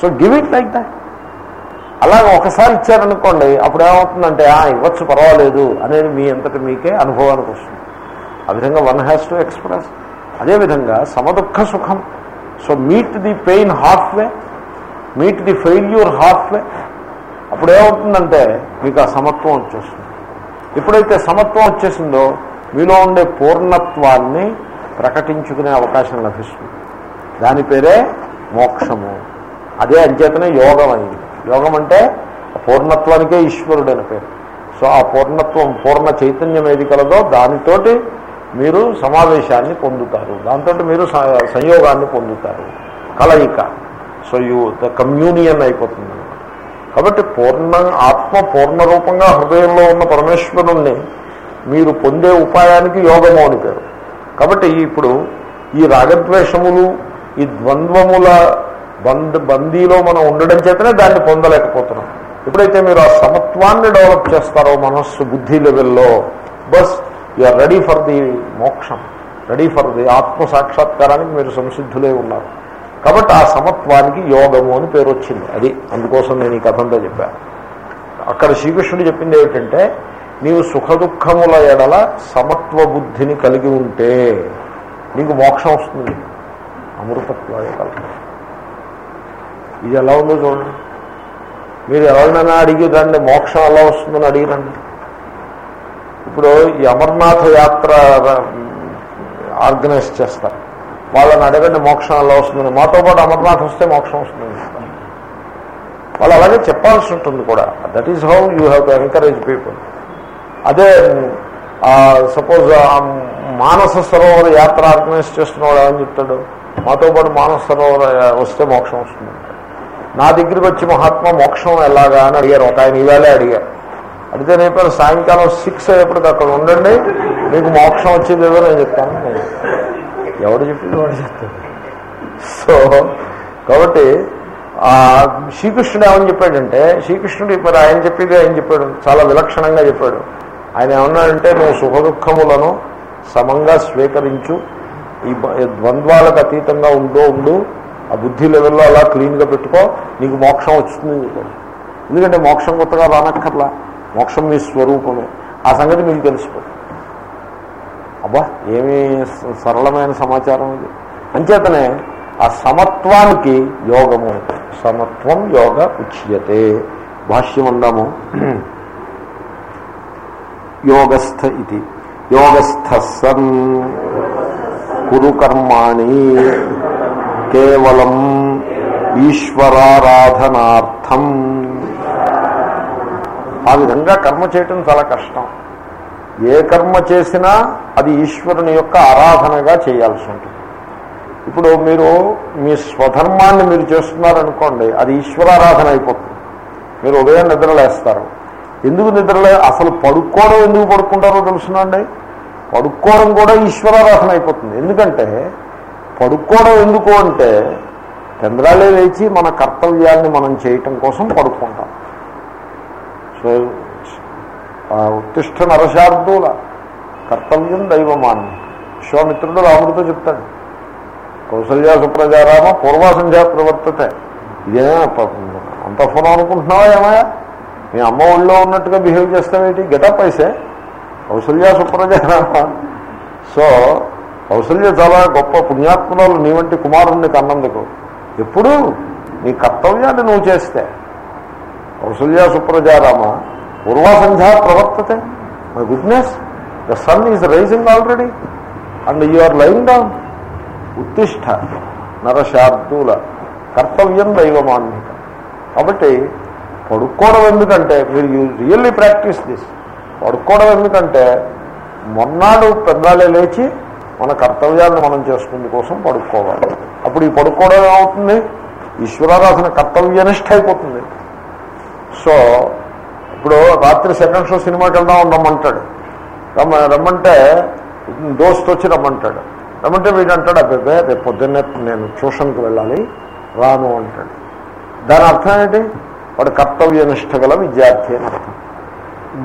so give it like that అలాగే ఒకసారి ఇచ్చారనుకోండి అప్పుడు ఏమవుతుందంటే ఆ ఇవ్వచ్చు పర్వాలేదు అనేది మీ అంతటి మీకే అనుభవానికి వస్తుంది. ఆ విధంగా వన్ హ్యాస్ టు ఎక్స్ప్రెస్ అదేవిధంగా సమదుఃఖ సుఖం. So meet the pain half way meet the failure half way అప్పుడు ఏమవుతుందంటే మీకు ఆ సమత్వం వచ్చేస్తుంది. ఎప్పుడైతే సమత్వం వచ్చేసిందో మీలో ఉండే పూర్ణత్వాన్ని ప్రకటించుకునే అవకాశం లభిస్తుంది. దాని పేరే మోక్షము. అదే అంచేతనే యోగం అయింది. యోగం అంటే పూర్ణత్వానికే ఈశ్వరుడు అని పేరు. సో ఆ పూర్ణత్వం పూర్ణ చైతన్యం ఏది కలదో దానితోటి మీరు సమావేశాన్ని పొందుతారు. దాంతో మీరు సంయోగాన్ని పొందుతారు. కలయిక. సో యూ ద కమ్యూనియన్ అయిపోతుంది. కాబట్టి పూర్ణ ఆత్మ పూర్ణరూపంగా హృదయంలో ఉన్న పరమేశ్వరుణ్ణి మీరు పొందే ఉపాయానికి యోగము అని పేరు. కాబట్టి ఇప్పుడు ఈ రాగద్వేషములు ఈ ద్వంద్వముల బంద్ బందీలో మనం ఉండడం చేతనే దాన్ని పొందలేకపోతున్నాం. ఎప్పుడైతే మీరు ఆ సమత్వాన్ని డెవలప్ చేస్తారో మనస్సు బుద్ధి లెవెల్లో both are ready for the moksham ready for the ఆత్మ సాక్షాత్కారానికి మీరు సంసిద్ధులే ఉన్నారు. కాబట్టి ఆ సమత్వానికి యోగము అని పేరు వచ్చింది. అది అందుకోసం నేను ఈ కథంతో చెప్పాను అక్కడ శ్రీకృష్ణుడు చెప్పింది ఏమిటంటే నీవు సుఖ దుఃఖముల ఎడల సమత్వ బుద్ధిని కలిగి ఉంటే నీకు మోక్షం వస్తుంది. అమృతత్వాయ కల్పన. ఇది ఎలా ఉందో చూడండి. మీరు ఎవరినైనా అడిగి రండి మోక్షం ఎలా వస్తుందని అడిగిరండి. ఇప్పుడు ఈ అమర్నాథ యాత్ర ఆర్గనైజ్ చేస్తారు. వాళ్ళని అడగండి మోక్షం ఎలా వస్తుందని. మాతో పాటు అమర్నాథ్ వస్తే మోక్షం వస్తుందని వాళ్ళు అలాగే చెప్పాల్సి ఉంటుంది కూడా. That is how you have to encourage people అదే సపోజ్ మానస సరోవర యాత్ర ఆర్గనైజ్ చేస్తున్నవాడు ఏమని చెప్తాడు? మాతో పాటు మానస సరోవర వస్తే మోక్షం వస్తుంది నా దగ్గరికి వచ్చి మహాత్మా మోక్షం ఎలాగా అని అడిగారు. ఒక ఆయన ఈవేళే అడిగారు. అడిగితే నేను సాయంకాలం సిక్స్ అయ్యేప్పటికి అక్కడ ఉండండి. మీకు మోక్షం వచ్చేది ఏదో నేను చెప్తాను. ఎవడు చెప్పింది వాడు చెప్తాడు. సో కాబట్టి శ్రీకృష్ణుడు ఏమని చెప్పాడంటే శ్రీకృష్ణుడు మరి ఆయన చెప్పేది ఆయన చెప్పాడు. చాలా విలక్షణంగా చెప్పాడు. ఆయన ఏమన్నాడంటే నువ్వు సుఖ దుఃఖములను సమంగా స్వీకరించు. ఈ ద్వంద్వాలకు అతీతంగా ఉందో ఉండు. ఆ బుద్ధి లెవెల్లో అలా క్లీన్గా పెట్టుకో. నీకు మోక్షం వచ్చింది. ఎందుకంటే మోక్షం కొత్తగా రానక్కర్లా. మోక్షం మీ స్వరూపమే. ఆ సంగతి మీకు తెలిసిపోతుంది. అబ్బా ఏమి సరళమైన సమాచారం ఇది. అంచేతనే ఆ సమత్వానికి యోగము సమత్వం యోగ ఉచ్యతే. భాష్యం అందాము. యోగస్థ ఇది. యోగస్థ సన్ కురు కర్మాణి కేవలం ఈశ్వరారాధనార్థం. ఆ విధంగా కర్మ చేయటం చాలా కష్టం. ఏ కర్మ చేసినా అది ఈశ్వరుని యొక్క ఆరాధనగా చేయాల్సి ఉంటుంది. ఇప్పుడు మీరు మీ స్వధర్మాన్ని మీరు చేస్తున్నారనుకోండి అది ఈశ్వరారాధన అయిపోతుంది. మీరు ఉదయం నిద్రలేస్తారు ఎందుకు నిద్రలే అసలు పడుకోవడం ఎందుకు పడుకుంటారో తెలుసునండి పడుకోవడం కూడా ఈశ్వరారాధన అయిపోతుంది. ఎందుకంటే పడుకోవడం ఎందుకు అంటే చంద్రాలే లేచి మన కర్తవ్యాన్ని మనం చేయటం కోసం పడుకుంటాం. సో ఉత్తిష్ట నరశార్దూల కర్తవ్యం దైవమాన్ని విశ్వామిత్రుడు రాముడితో చెప్తాడు. కౌసల్యా సుప్రజారామ పూర్వాసంధ్యా ప్రవర్తతే. ఇదే ప- అంత అనుకుంటున్నావా ఏమయ్యా? మీ అమ్మ ఒళ్ళో ఉన్నట్టుగా బిహేవ్ చేస్తావేటి? గెటప్ పైసే కౌసల్యా సుప్రజారామ. సో కౌసల్య చాలా గొప్ప పుణ్యాత్మరాలు నీ వంటి కుమారుణ్ణి కన్నందుకు. ఎప్పుడు? నీ కర్తవ్యాన్ని నువ్వు చేస్తే. కౌసల్యా సుప్రజారామ పూర్వాసంధ్యా ప్రవర్తతే. My goodness the sun is rising already and you are lying down ఉత్తిష్ట నరశార్దూల కర్తవ్యం దైవమాన్విత కాబట్టి పడుకోవడం ఎందుకంటే మీరు యూ రియల్లీ ప్రాక్టీస్ దిస్ పడుకోవడం ఎందుకంటే మొన్నాడు పెద్దాలే లేచి మన కర్తవ్యాన్ని మనం చేసుకునే కోసం పడుకోవాలి. అప్పుడు ఈ పడుకోవడం ఏమవుతుంది? ఈశ్వరారాధన కర్తవ్యనిష్ట అయిపోతుంది. సో ఇప్పుడు రాత్రి సెకండ్ షో సినిమాకి వెళ్దాం రమ్మంటాడు. రమ్మ రమ్మంటే దోస్త్ వచ్చి రమ్మంటాడు. రమ్మంటే వీడు అంటాడు అబ్బాయి రేపు పొద్దున్నే నేను ట్యూషన్కి వెళ్ళాలి రాను అంటాడు. దాని అర్థం ఏంటి? వాడు కర్తవ్యనిష్ట గల విద్యార్థి అని అర్థం.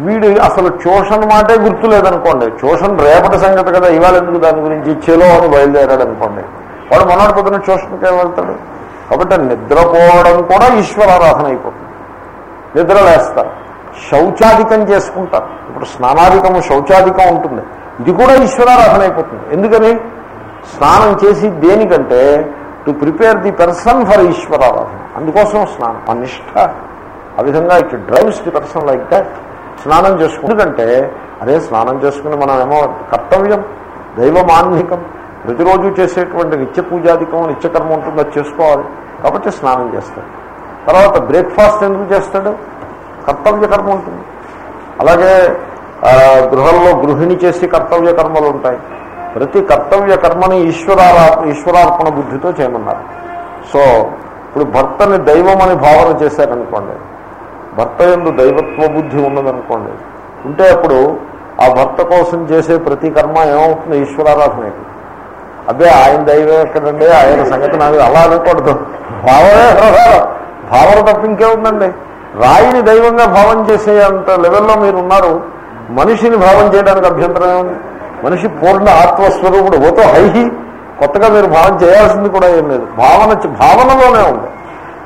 వీడు అసలు ట్యూషన్ మాటే గుర్తు లేదనుకోండి ట్యూషన్ రేపటి సంగతి కదా ఇవాళ ఎందుకు దాని గురించి చెలో అని బయలుదేరాడు అనుకోండి వాడు మొన్నటి పొద్దున ట్యూషన్కి వెళ్తాడు. కాబట్టి నిద్రపోవడం కూడా ఈశ్వరారాధన అయిపోతుంది. నిద్రలేస్తారు. శౌచాధికం చేసుకుంటారు. ఇప్పుడు స్నానాధికము శౌచాధికం ఉంటుంది. ఇది కూడా ఈశ్వరారాధన అయిపోతుంది. ఎందుకని? స్నానం చేసి దేనికంటే? To prepare the person for ఈశ్వరారాధన. అందుకోసం స్నానం. ఆ నిష్ఠ ఆ విధంగా it drives the person like that. స్నానం చేసుకుని ఎందుకంటే? అదే స్నానం చేసుకుని మనం ఏమో కర్తవ్యం దైవ దైవమాన్నికం ప్రతిరోజు చేసేటువంటి నిత్య పూజాధికం నిత్యకర్మ ఉంటుంది అది చేసుకోవాలి. కాబట్టి స్నానం చేస్తాడు తర్వాత బ్రేక్ఫాస్ట్ ఎందుకు చేస్తాడు? కర్తవ్య కర్మ ఉంటుంది. అలాగే గృహంలో గృహిణి చేసి కర్తవ్య కర్మలు ఉంటాయి. ప్రతి కర్తవ్య కర్మని ఈశ్వరారా ఈశ్వరార్పణ బుద్ధితో చేయమన్నారు. సో ఇప్పుడు భర్తని దైవం అని భావన చేశారనుకోండి భర్త ఎందు దైవత్వ బుద్ధి ఉన్నదనుకోండి ఉంటే అప్పుడు ఆ భర్త కోసం చేసే ప్రతి కర్మ ఏమవుతుంది? ఈశ్వరారాధనకి అదే ఆయన దైవం ఎక్కడండి ఆయన సంగతి నాకు అలా అనకూడదు. భావమే. భావన తప్ప ఇంకేముందండి రాయిని దైవంగా భావం చేసే అంత లెవెల్లో మీరు ఉన్నారు మనిషిని భావం చేయడానికి అభ్యంతరం ఏముంది? మనిషి పూర్ణ ఆత్మస్వరూపుడు ఓతో హైహి కొత్తగా మీరు భావం చేయాల్సింది కూడా ఏం లేదు. భావన భావనలోనే ఉంది.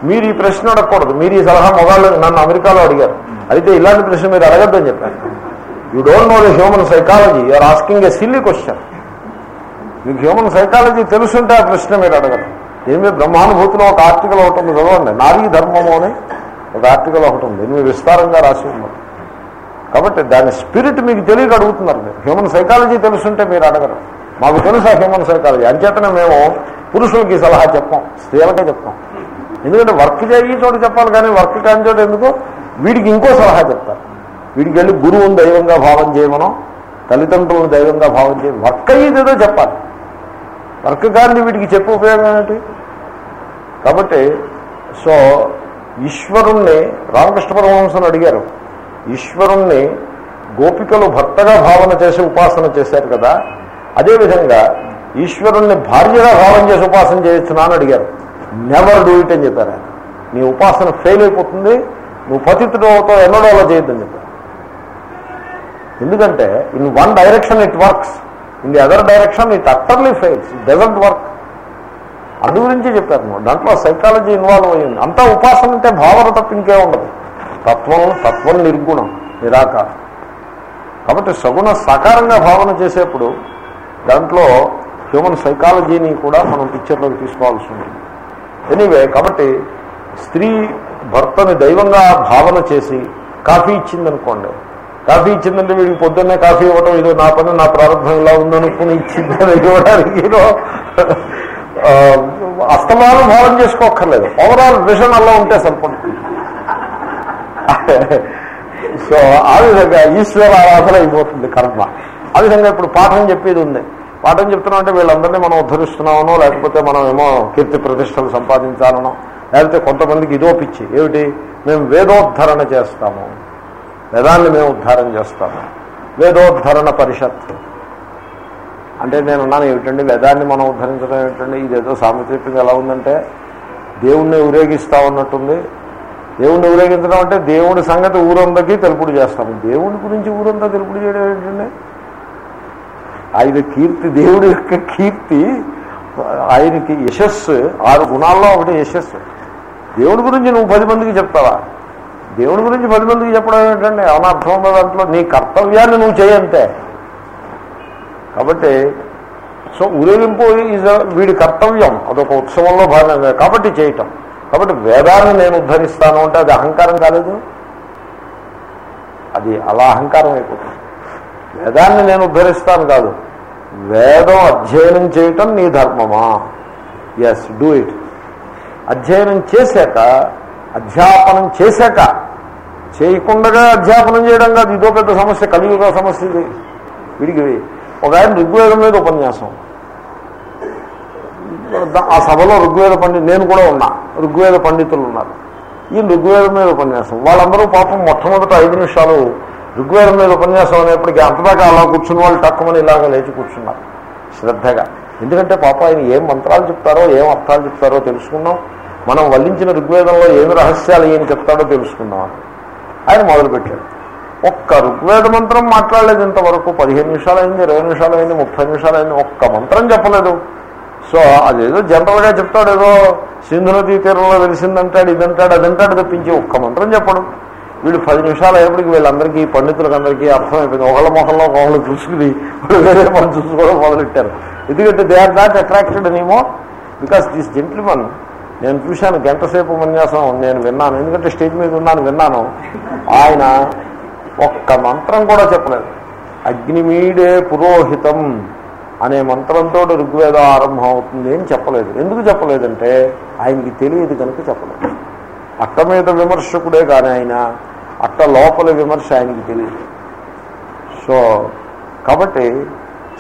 మీరు ఈ ప్రశ్న అడగకూడదు. మీరు ఈ సలహా మొగాళ్ళు నన్ను అమెరికాలో అడిగారు. అయితే ఇలాంటి ప్రశ్న మీరు అడగద్దని చెప్పారు. You don't know the human psychology you're asking a silly question మీకు హ్యూమన్ సైకాలజీ తెలుసుంటే ఆ ప్రశ్న మీరు అడగరు. ఏమి బ్రహ్మానుభూతిలో ఒక ఆర్టికల్ ఒకటి ఉంది చదవండి. నారీ ధర్మము అని ఒక ఆర్టికల్ ఒకటి ఉంది. ఎనిమిది విస్తారంగా రాసి ఉన్నారు కాబట్టి దాని స్పిరిట్ మీకు తెలియక అడుగుతున్నారు మీరు. హ్యూమన్ సైకాలజీ తెలుసుంటే మీరు అడగరు. మాకు తెలుసా హ్యూమన్ సైకాలజీ? అంచేతనే మేము పురుషులకి సలహా చెప్పాం స్త్రీలకే చెప్తాం. ఎందుకంటే వర్క్ చేయి చోట చెప్పాలి కానీ వర్క్ కాని చోట ఎందుకు? వీడికి ఇంకో సలహా చెప్తారు. వీడికి వెళ్ళి గురువుని దైవంగా భావం చేయమనం తల్లిదండ్రులను దైవంగా భావం చేయ వర్క్ అయ్యేదేదో చెప్పాలి. వర్క్ కాని వీడికి చెప్పే ఉపయోగం ఏంటి కాబట్టి సో ఈశ్వరుణ్ణి రామకృష్ణ పరమహంసను అడిగారు. ఈశ్వరుణ్ణి గోపికలు భర్తగా భావన చేసి ఉపాసన చేశారు కదా. అదేవిధంగా ఈశ్వరుణ్ణి భార్యగా భావన చేసి ఉపాసన చేయొచ్చునా అని అడిగారు. నెవర్ డూ ఇట్ అని చెప్పారు ఆయన. నీ ఉపాసన ఫెయిల్ అయిపోతుంది నువ్వు పతితుడితో ఎన్నడో అలా చేయొద్దని చెప్పారు. ఎందుకంటే in one direction it works in the other direction it utterly fails doesn't work అందు గురించి చెప్పారు నువ్వు. దాంట్లో సైకాలజీ ఇన్వాల్వ్ అయ్యింది. అంతా ఉపాసన అంటే భావన తప్పింకే ఉండదు. తత్వం తత్వం నిర్గుణం నిరాకారం. కాబట్టి సగుణ సాకారంగా భావన చేసేప్పుడు దాంట్లో హ్యూమన్ సైకాలజీని కూడా మనం పిక్చర్లోకి తీసుకోవాల్సి ఉంటుంది. ఎనీవే కాబట్టి స్త్రీ భర్తని దైవంగా భావన చేసి కాఫీ ఇచ్చిందనుకోండి. కాఫీ ఇచ్చిందంటే వీడికి పొద్దున్నే కాఫీ ఇవ్వటం ఇదో నా పని నా ప్రారంభం ఇలా ఉందనుకుని ఇచ్చిందని ఇవ్వడానికి అస్తమానం భావం చేసుకోక్కర్లేదు. ఓవరాల్ విజన్ అలా ఉంటే సరిపడుతుంది సో ఆ విధంగా ఈశ్వర ఆరాధన అయిపోతుంది కర్మ. ఆ విధంగా ఇప్పుడు పాఠం చెప్పేది ఉంది. పాఠం చెప్తున్నాం అంటే వీళ్ళందరినీ మనం ఉద్ధరిస్తున్నామనో లేకపోతే మనం ఏమో కీర్తి ప్రతిష్టలు సంపాదించాలనో లేకపోతే కొంతమందికి ఇదో పిచ్చి. ఏమిటి? మేము వేదోద్ధరణ చేస్తాము. వేదాన్ని మేము ఉద్ధారం చేస్తాము. వేదోద్ధరణ పరిషత్. అంటే నేను అన్నాను ఏమిటండి? వేదాన్ని మనం ఉద్ధరించడం ఏమిటండి? ఇదేదో సామెత ఎలా ఉందంటే దేవుణ్ణి ఊరేగిస్తా ఉన్నట్టుంది. దేవుణ్ణి ఊరేగించడం అంటే దేవుడి సంగతి ఊరందరికీ తెలుపుడు చేస్తాము. దేవుడి గురించి ఊరంతా తెలుపుడు చేయడం ఏంటండి ఆయన కీర్తి దేవుడి యొక్క కీర్తి ఆయనకి యశస్సు ఆరు గుణాల్లో ఒకటి యశస్సు. దేవుడి గురించి నువ్వు పది మందికి చెప్తావా? దేవుడి గురించి పది మందికి చెప్పడం ఏంటండి ఏమైనా అర్థం ఉందా దాంట్లో? నీ కర్తవ్యాన్ని నువ్వు చేయంతే. కాబట్టి సో ఊరేగింపు ఈజ్ వీడి కర్తవ్యం. అదొక ఉత్సవంలో భాగంగా కాబట్టి చేయటం. కాబట్టి వేదాన్ని నేను ఉద్ధరిస్తాను అంటే అది అహంకారం కాలేదు. అది అలా అహంకారం అయిపోతుంది. వేదాన్ని నేను ఉద్ధరిస్తాను కాదు. వేదం అధ్యయనం చేయటం నీ ధర్మమా? ఎస్ డూ ఇట్ అధ్యయనం చేశాక అధ్యాపనం చేశాక చేయకుండా అధ్యాపనం చేయడం కాదు. ఇదో పెద్ద సమస్య కలియుగ సమస్య ఇది. వీడికి ఒక ఆయన ఋగ్వేదం మీద ఉపన్యాసం. ఆ సభలో ఋగ్వేద పండితు నేను కూడా ఉన్నా. ఋగ్వేద పండితులు ఉన్నారు. ఈ ఋగ్వేదం మీద ఉపన్యాసం. వాళ్ళందరూ పాపం మొట్టమొదట ఐదు నిమిషాలు ఋగ్వేదం మీద ఉపన్యాసం అనేప్పటికీ అంతదాకా అలా కూర్చున్న వాళ్ళు తక్కువని ఇలాగ లేచి కూర్చున్నారు. శ్రద్ధగా. ఎందుకంటే పాప ఆయన ఏం మంత్రాలు చెప్తారో ఏం అర్థాలు చెప్తారో తెలుసుకున్నాం. మనం వల్లించిన ఋగ్వేదంలో ఏమి రహస్యాలు ఏం చెప్తాడో తెలుసుకుందాం. అని ఆయన మొదలుపెట్టాడు. ఒక్క ఋగ్వేద మంత్రం మాట్లాడలేదు ఇంతవరకు. పదిహేను నిమిషాలు అయింది ఇరవై నిమిషాలు అయింది ముప్పై నిమిషాలు అయింది ఒక్క మంత్రం చెప్పలేదు. సో అదేదో జనరల్గా చెప్తాడు ఏదో సింధు నదీ తీరంలో వెలిసిందంటాడు ఇదంటాడు అదంటాడు తప్పించి ఒక్క మంత్రం చెప్పడం. వీడు పది నిమిషాలు అయ్యేప్పటికి వీళ్ళందరికీ పండితులకు అందరికీ అర్థమైపోయింది. ఒకళ్ళ మొహంలో ఒకళ్ళు చూసుకుని వాళ్ళు వేరే మనం చూసుకోవడం మొదలెట్టారు. ఎందుకంటే దే ఆర్ నాట్ అట్రాక్టెడ్ అనేమో బికాస్ దిస్ జెంట్లిమన్ నేను చూశాను గంట సేపు ఉపన్యాసం నేను విన్నాను. ఎందుకంటే స్టేజ్ మీద ఉన్నాను విన్నాను. ఆయన ఒక్క మంత్రం కూడా చెప్పలేదు. అగ్నిమీడే పురోహితం అనే మంత్రంతో ఋగ్వేదం ఆరంభం అవుతుంది అని చెప్పలేదు. ఎందుకు చెప్పలేదంటే ఆయనకి తెలియదు కనుక చెప్పలేదు. అట్ట మీద విమర్శకుడే కానీ ఆయన అట్ట లోపల విమర్శ ఆయనకి తెలియదు. సో కాబట్టి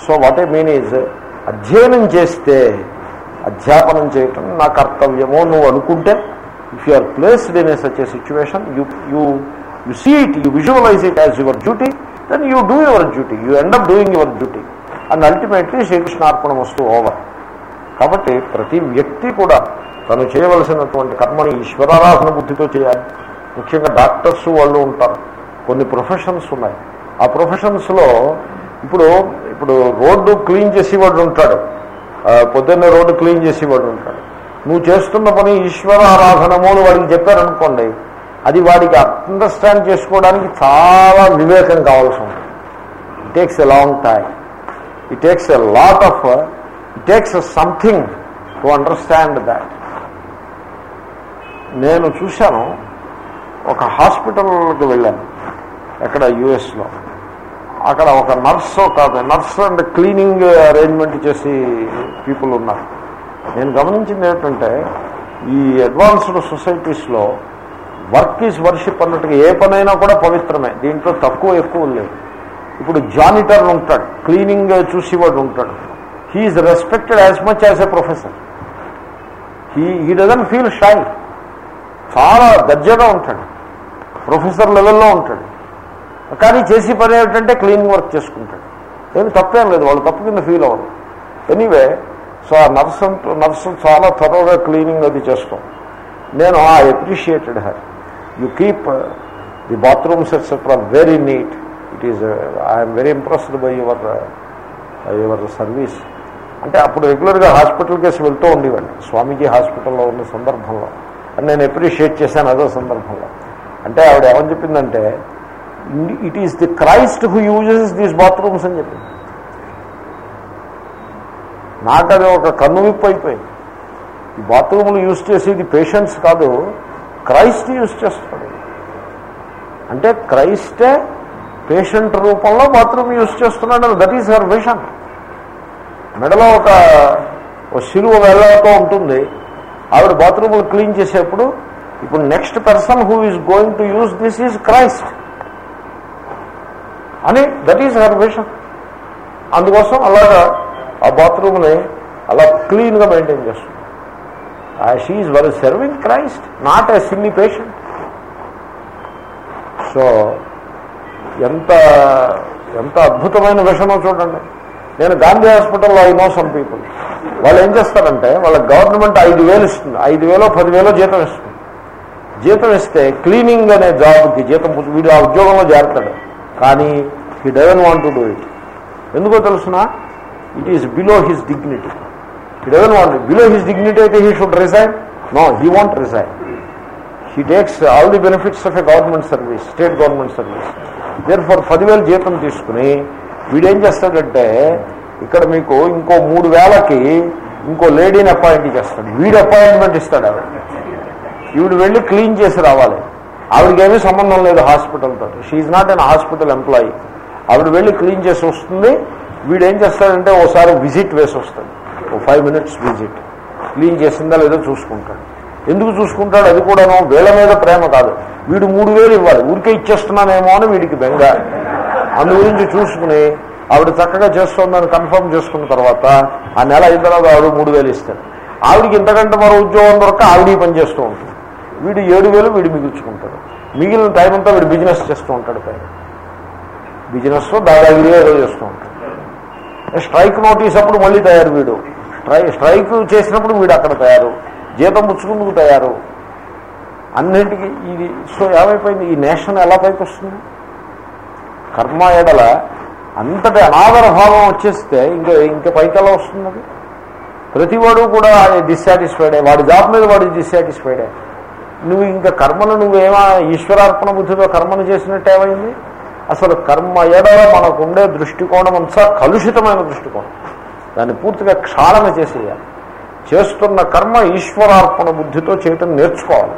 so what I mean is అధ్యయనం చేస్తే అధ్యాపనం చేయటం నా కర్తవ్యమో నువ్వు అనుకుంటే if you are placed in a such a situation you you you see it you visualise it as your duty then you do your duty you end up doing your duty and ultimately శ్రీకృష్ణార్పణ వస్తూ over కాబట్టి ప్రతి వ్యక్తి కూడా తను చేయవలసినటువంటి కర్మని ఈశ్వరారాధన బుద్ధితో చేయాలి ముఖ్యంగా డాక్టర్స్ వాళ్ళు ఉంటారు కొన్ని ప్రొఫెషన్స్ ఉన్నాయి ఆ ప్రొఫెషన్స్లో ఇప్పుడు ఇప్పుడు రోడ్డు క్లీన్ చేసేవాడు ఉంటాడు. పొద్దున్నే రోడ్డు క్లీన్ చేసేవాడు ఉంటాడు. నువ్వు చేస్తున్న పని ఈశ్వరారాధనము అని వాడికి చెప్పారనుకోండి అది వాడికి అండర్స్టాండ్ చేసుకోవడానికి చాలా వివేకం కావాల్సి ఉంటుంది. It takes a long time it takes a lot of it takes something to understand that నేను చూశాను ఒక హాస్పిటల్కి వెళ్ళాను ఎక్కడ యుఎస్లో. అక్కడ ఒక నర్స్ ఒక నర్స్ అండ్ క్లీనింగ్ అరేంజ్మెంట్ చేసి పీపుల్ ఉన్నారు. నేను గమనించింది ఏమిటంటే ఈ అడ్వాన్స్డ్ సొసైటీస్లో వర్క్ ఈజ్ వర్షిప్ అన్నట్టుగా ఏ పనైనా కూడా పవిత్రమే. దీంట్లో తక్కువ ఎక్కువ లేదు. ఇప్పుడు జానిటర్ ఉంటాడు క్లీనింగ్ చూసేవాడు ఉంటాడు. He's respected as much as a professor he he doesn't feel shy చాలా దర్జాగా ఉంటాడు. ప్రొఫెసర్ లెవెల్లో ఉంటాడు. కానీ చేసి పని ఏమిటంటే క్లీనింగ్ వర్క్ చేసుకుంటాడు. ఏమి తప్పేం లేదు వాళ్ళు తప్పు కింద ఫీల్ అవ్వరు ఎనీవే సో ఆ నర్స్ నర్సు చాలా త్వరగా క్లీనింగ్ అది చేస్తాం. నేను ఆ appreciated her you keep the bathrooms etcetera very neat it is I'm very impressed by your your service అంటే అప్పుడు రెగ్యులర్గా హాస్పిటల్ కేసు వెళ్తూ ఉండేవాడిని. స్వామీజీ హాస్పిటల్లో ఉన్న సందర్భంలో. అని నేను అప్రిషియేట్ చేశాను అదో సందర్భంలో. అంటే ఆవిడ ఏమని చెప్పిందంటే it is the Christ who uses these bathrooms అని చెప్పింది. నాకు అది ఒక కన్నువిప్పు అయిపోయింది ఈ బాత్రూములు యూజ్ చేసేది పేషెంట్స్ కాదు. క్రైస్ట్ యూజ్ చేస్తాడు. అంటే క్రైస్టే పేషెంట్ రూపంలో బాత్రూమ్ యూజ్ చేస్తున్నాడు దట్ ఈస్ హర్ విషన్ మెడలో ఒక ఒక వెళ్ళతో ఉంటుంది. ఆవిడ బాత్రూములు క్లీన్ చేసేప్పుడు ఇప్పుడు next person who is going to use this is Christ అని దట్ ఈజ్ హర్ విషన్ అందుకోసం అలాగా ఆ బాత్రూమ్ని అలా క్లీన్గా మెయింటైన్ చేస్తుంది. She's were serving Christ not a silly patient so ఎంత ఎంత అద్భుతమైన విషయమో చూడండి. నేను గాంధీ హాస్పిటల్లో ఐ నో సమ్ పీపుల్. వాళ్ళు ఏం చేస్తారంటే వాళ్ళ గవర్నమెంట్ ఐదు వేలు ఇస్తుంది. ఐదు వేలో పదివేలో జీతం ఇస్తుంది. జీతం ఇస్తే క్లీనింగ్ అనే జాబ్కి జీతం వీడు ఆ ఉద్యోగంలో చేరతాడు. కానీ he doesn't want to do it ఎందుకో తెలుసిన? It is below his dignity he doesn't want below his dignity అయితే he should resign no he want resign he takes all the benefits of a government service state government service there for పదివేలు జీతం తీసుకుని వీడేం చేస్తాడంటే ఇక్కడ మీకు ఇంకో మూడు వేలకి ఇంకో లేడీని అపాయింట్ చేస్తాడు. వీడు అపాయింట్మెంట్ ఇస్తాడు ఆవిడ. ఈవిడు వెళ్ళి క్లీన్ చేసి రావాలి. ఆవిడకేమీ సంబంధం లేదు హాస్పిటల్తో. She's not an hospital employee ఆవిడ వెళ్ళి క్లీన్ చేసి వస్తుంది. వీడు ఏం చేస్తాడంటే ఓసారి విజిట్ వేసి వస్తాడు. ఫైవ్ మినిట్స్ విజిట్ క్లీన్ చేసిందా లేదో చూసుకుంటాడు. ఎందుకు చూసుకుంటాడు? అది కూడాను వేళ మీద ప్రేమ కాదు. వీడు మూడు వేలు ఇవ్వాలి. ఊరికే ఇచ్చేస్తున్నానేమో అని వీడికి బెంగ. అందు గురించి చూసుకుని ఆవిడ చక్కగా చేస్తోందని కన్ఫర్మ్ చేసుకున్న తర్వాత ఆ నెల అయిన తర్వాత ఆవిడ మూడు వేలు ఇస్తాడు. ఆవిడికి ఇంతకంటే మరో ఉద్యోగం దొరక ఆవిడ పనిచేస్తూ ఉంటుంది. వీడు ఏడు వేలు వీడు మిగుల్చుకుంటాడు. మిగిలిన టైం అంతా వీడు బిజినెస్ చేస్తూ ఉంటాడు పైన. బిజినెస్ దాదాగిరి ఏదో చేస్తూ ఉంటాడు. స్ట్రైక్ నోటీస్ అప్పుడు మళ్ళీ తయారు వీడు. స్ట్రై స్ట్రైక్ చేసినప్పుడు వీడు అక్కడ తయారు. జీతం పుచ్చుకుందుకు తయారు. అన్నింటికి ఇది సో ఏమైపోయింది? ఈ నేషన్ ఎలా పైకి వస్తుంది కర్మ ఎడల అంతటి అనాదర భావం వచ్చేస్తే ఇంకా ఇంకా పైకి ఎలా వస్తుంది ప్రతివాడు కూడా డిస్సాటిస్ఫైడే వాడి జాబ్ మీద వాడు డిస్సాటిస్ఫైడే నువ్వు ఇంకా కర్మను నువ్వేమా ఈశ్వరార్పణ బుద్ధితో కర్మను చేసినట్టు ఏమైంది? అసలు కర్మ ఎడల మనకుండే దృష్టికోణం అంతా కలుషితమైన దృష్టికోణం. దాన్ని పూర్తిగా క్షాళన చేసేయాలి. చేస్తున్న కర్మ ఈశ్వరార్పణ బుద్ధితో చేయటం నేర్చుకోవాలి.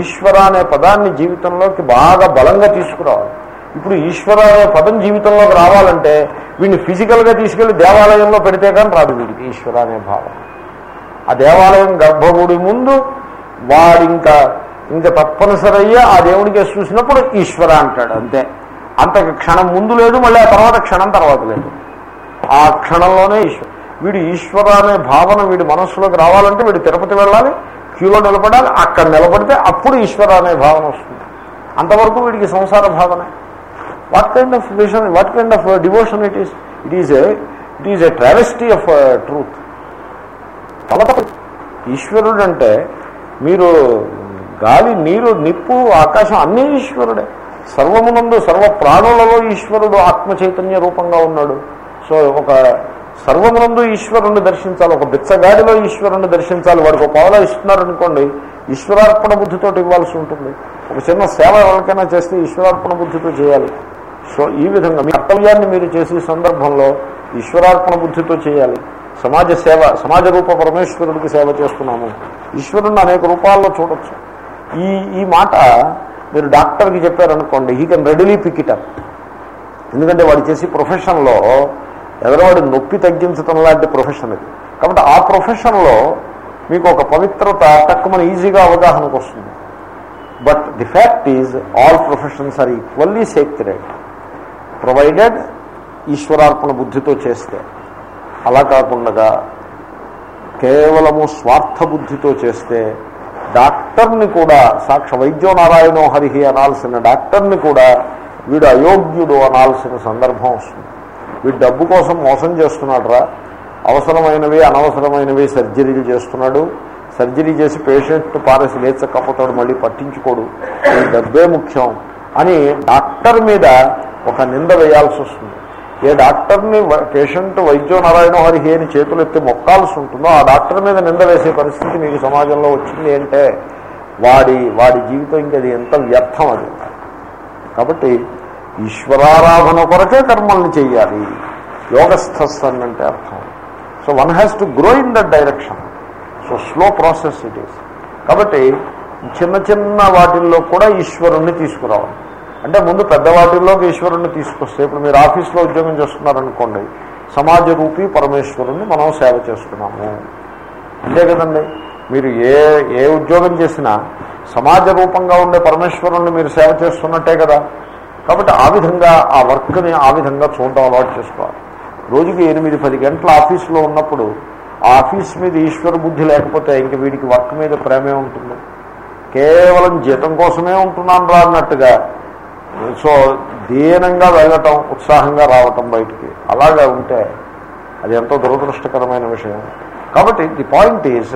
ఈశ్వర అనే పదాన్ని జీవితంలోకి బాగా బలంగా తీసుకురావాలి. ఇప్పుడు ఈశ్వర అనే పదం జీవితంలోకి రావాలంటే వీడిని ఫిజికల్గా తీసుకెళ్ళి దేవాలయంలో పెడితే కానీ రాదు వీడికి ఈశ్వర అనే భావం. ఆ దేవాలయం గర్భగుడి ముందు వాడింకా ఇంకా ఇంకా తప్పనిసరి ఆ దేవుడికి చూసినప్పుడు ఈశ్వర అంటాడు అంతే. అంత క్షణం ముందు లేదు మళ్ళీ ఆ తర్వాత క్షణం తర్వాత లేదు. ఆ క్షణంలోనే ఈశ్వరు వీడు ఈశ్వర అనే భావన వీడి మనస్సులోకి రావాలంటే వీడు తిరుపతి వెళ్ళాలి క్యూలో నిలబడాలి అక్కడ నిలబడితే అప్పుడు ఈశ్వర అనే భావన వస్తుంది. అంతవరకు వీడికి సంసార భావన. What kind of vision what kind of devotion it is it is a it is a travesty of truth ఫలత ఈశ్వరుడు అంటే మీరు గాలి నీరు నిప్పు ఆకాశం అన్నీ ఈశ్వరుడే. సర్వమునందు సర్వ ప్రాణులలో ఈశ్వరుడు ఆత్మ చైతన్య రూపంగా ఉన్నాడు. సో ఒక సర్వమునందు ఈశ్వరుణ్ణి దర్శించాలి ఒక బిచ్చగాడిలో ఈశ్వరుణ్ణి దర్శించాలి వాడికి ఒక పావులా ఇస్తున్నారనుకోండి ఈశ్వరార్పణ బుద్ధితో ఇవ్వాల్సి ఉంటుంది. ఒక చిన్న సేవ ఎవరికైనా చేస్తే ఈశ్వరార్పణ బుద్ధితో చేయాలి. సో ఈ విధంగా మీ కర్తవ్యాన్ని మీరు చేసే సందర్భంలో ఈశ్వరార్పణ బుద్ధితో చేయాలి. సమాజ సేవ సమాజ రూప పరమేశ్వరుడికి సేవ చేస్తున్నాము. ఈశ్వరుణ్ణి అనేక రూపాల్లో చూడొచ్చు. ఈ ఈ మాట మీరు డాక్టర్కి చెప్పారనుకోండి he can readily pick it up ఎందుకంటే వాడు చేసే ప్రొఫెషన్లో ఎదరవాడి నొప్పి తగ్గించడం లాంటి ప్రొఫెషన్ ఇది. కాబట్టి ఆ ప్రొఫెషన్లో మీకు ఒక పవిత్రత తక్కువ ఈజీగా అవగాహనకు వస్తుంది. But the fact is all professions are equally sacred provided ఈశ్వరార్పణ బుద్ధితో చేస్తే. అలా కాకుండా కేవలము స్వార్థ బుద్ధితో చేస్తే డాక్టర్ని కూడా సాక్ష వైద్యో నారాయణో హరిహి అనాల్సిన డాక్టర్ని కూడా వీడు అయోగ్యుడు అనాల్సిన సందర్భం వస్తుంది. వీడు డబ్బు కోసం మోసం చేస్తున్నాడురా. అవసరమైనవి అనవసరమైనవి సర్జరీలు చేస్తున్నాడు. సర్జరీ చేసి పేషెంట్ పారేసి లేచకపోతాడు మళ్ళీ పట్టించుకోడు. ఈ డబ్బే ముఖ్యం అని డాక్టర్ మీద ఒక నింద వేయాల్సి వస్తుంది. ఏ డాక్టర్ని పేషెంట్ వైద్యో నారాయణ హరిహి అని చేతులు ఎత్తి మొక్కాల్సి ఉంటుందో ఆ డాక్టర్ మీద నింద వేసే పరిస్థితి మీకు సమాజంలో వచ్చింది అంటే వాడి వాడి జీవితం ఇంకది ఎంత వ్యర్థం అది. కాబట్టి ఈశ్వరారాధన కొరకే కర్మల్ని చేయాలి యోగస్థస్థన్ అంటే అర్థం. So one has to grow in that direction. So slow process it is. కాబట్టి చిన్న చిన్న వాటిల్లో కూడా ఈశ్వరుణ్ణి తీసుకురావాలి. అంటే ముందు పెద్ద వాటిల్లోకి ఈశ్వరుణ్ణి తీసుకొస్తే ఇప్పుడు మీరు ఆఫీస్లో ఉద్యోగం చేస్తున్నారనుకోండి సమాజ రూపీ పరమేశ్వరుణ్ణి మనం సేవ చేస్తున్నాము. అంతే కదండి. మీరు ఏ ఏ ఉద్యోగం చేసినా సమాజ రూపంగా ఉండే పరమేశ్వరుణ్ణి మీరు సేవ చేస్తున్నట్టే కదా. కాబట్టి ఆ విధంగా ఆ వర్క్ని ఆ విధంగా చూడడం అలవాటు చేసుకోవాలి. రోజుకి ఎనిమిది పది గంటల ఆఫీసులో ఉన్నప్పుడు ఆ ఆఫీస్ మీద ఈశ్వర బుద్ధి లేకపోతే ఇంక వీడికి వర్క్ మీద ప్రేమే ఉంటుంది. కేవలం జీతం కోసమే ఉంటున్నాను రా అన్నట్టుగా. సో దీనంగా వెళ్ళటం ఉత్సాహంగా రావటం బయటికి. అలాగా ఉంటే అది ఎంతో దురదృష్టకరమైన విషయం. కాబట్టి the point is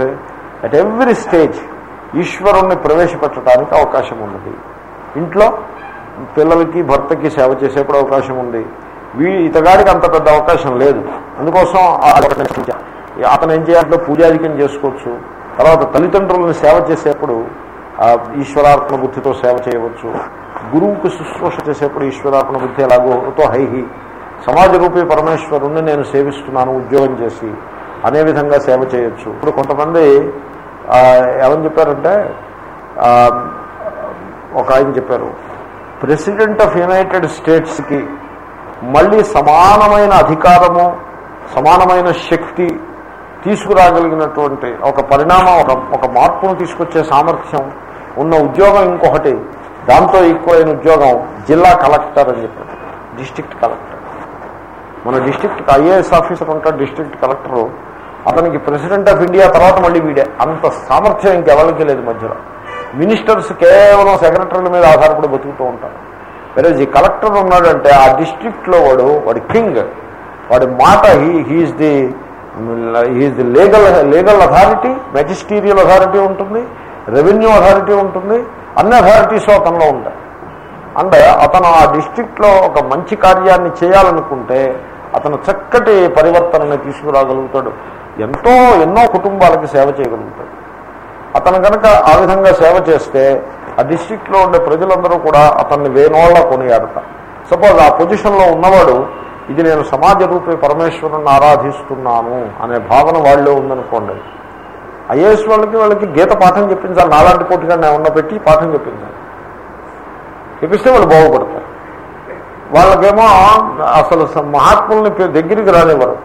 at every stage ఈశ్వరుణ్ణి ప్రవేశపెట్టడానికి అవకాశం ఉన్నది. ఇంట్లో పిల్లలకి భర్తకి సేవ చేసేప్పుడు అవకాశం ఉంది. వీ ఇతగాడికి అంత పెద్ద అవకాశం లేదు. అందుకోసం ఆ- అతను ఏం చేయాలంటే పూజాధికం చేసుకోవచ్చు. తర్వాత తల్లిదండ్రులను సేవ చేసేప్పుడు ఈశ్వరార్పణ బుద్ధితో సేవ చేయవచ్చు. గురువుకు శుశ్రూష చేసేప్పుడు ఈశ్వరార్పణ బుద్ధి ఎలాగోతో హైహి సమాజ రూపీ పరమేశ్వరుణ్ణి నేను సేవిస్తున్నాను ఉద్యోగం చేసి. అనే విధంగా సేవ చేయొచ్చు. ఇప్పుడు కొంతమంది ఏమని చెప్పారంటే ఒక ఆయన చెప్పారు. ప్రెసిడెంట్ ఆఫ్ యునైటెడ్ స్టేట్స్కి మళ్ళీ సమానమైన అధికారము సమానమైన శక్తి తీసుకురాగలిగినటువంటి ఒక పరిణామం ఒక ఒక మార్పును తీసుకొచ్చే సామర్థ్యం ఉన్న ఉద్యోగం ఇంకొకటి. దాంతో ఈక్వల్ ఉద్యోగం జిల్లా కలెక్టర్ అని చెప్పారు. District collector. మన డిస్ట్రిక్ట్ ఐఏఎస్ ఆఫీసర్ ఉంటాడు డిస్ట్రిక్ట్ కలెక్టరు. అతనికి ప్రెసిడెంట్ ఆఫ్ ఇండియా తర్వాత మళ్ళీ వీడే. అంత సామర్థ్యం ఇంకెవరికి లేదు మధ్యలో. మినిస్టర్స్ కేవలం సెక్రటరీల మీద ఆధారపడి బతుకుతూ ఉంటారు. వేరే ఈ కలెక్టర్ ఉన్నాడంటే ఆ డిస్ట్రిక్ట్లో వాడు వాడి కింగ్. వాడి మాట he he's the he's the legal legal authority magisterial authority ఉంటుంది రెవెన్యూ అథారిటీ ఉంటుంది అన్ని అథారిటీస్ అతనిలో ఉంటాయి. అంటే అతను ఆ డిస్ట్రిక్ట్లో ఒక మంచి కార్యాన్ని చేయాలనుకుంటే అతను చక్కటి పరివర్తనని తీసుకురాగలుగుతాడు. ఎంతో ఎన్నో కుటుంబాలకి సేవ చేయగలుగుతాడు. అతను కనుక ఆ విధంగా సేవ చేస్తే ఆ డిస్ట్రిక్ట్లో ఉండే ప్రజలందరూ కూడా అతన్ని వేనోళ్ళ కొనియాడతారు సపోజ్ ఆ పొజిషన్లో ఉన్నవాడు ఇది నేను సమాజ రూపే పరమేశ్వరుని ఆరాధిస్తున్నాను అనే భావన వాళ్ళలో ఉందనుకోండి. ఐఏఎస్ వాళ్ళకి వాళ్ళకి గీత పాఠం చెప్పించాలి నాలాంటి పోటీగా ఉన్న పెట్టి పాఠం చెప్పించాలి. చెప్పిస్తే వాళ్ళు బాగుపడతారు. వాళ్ళకేమో అసలు మహాత్ముల్ని దగ్గరికి రానివ్వరు.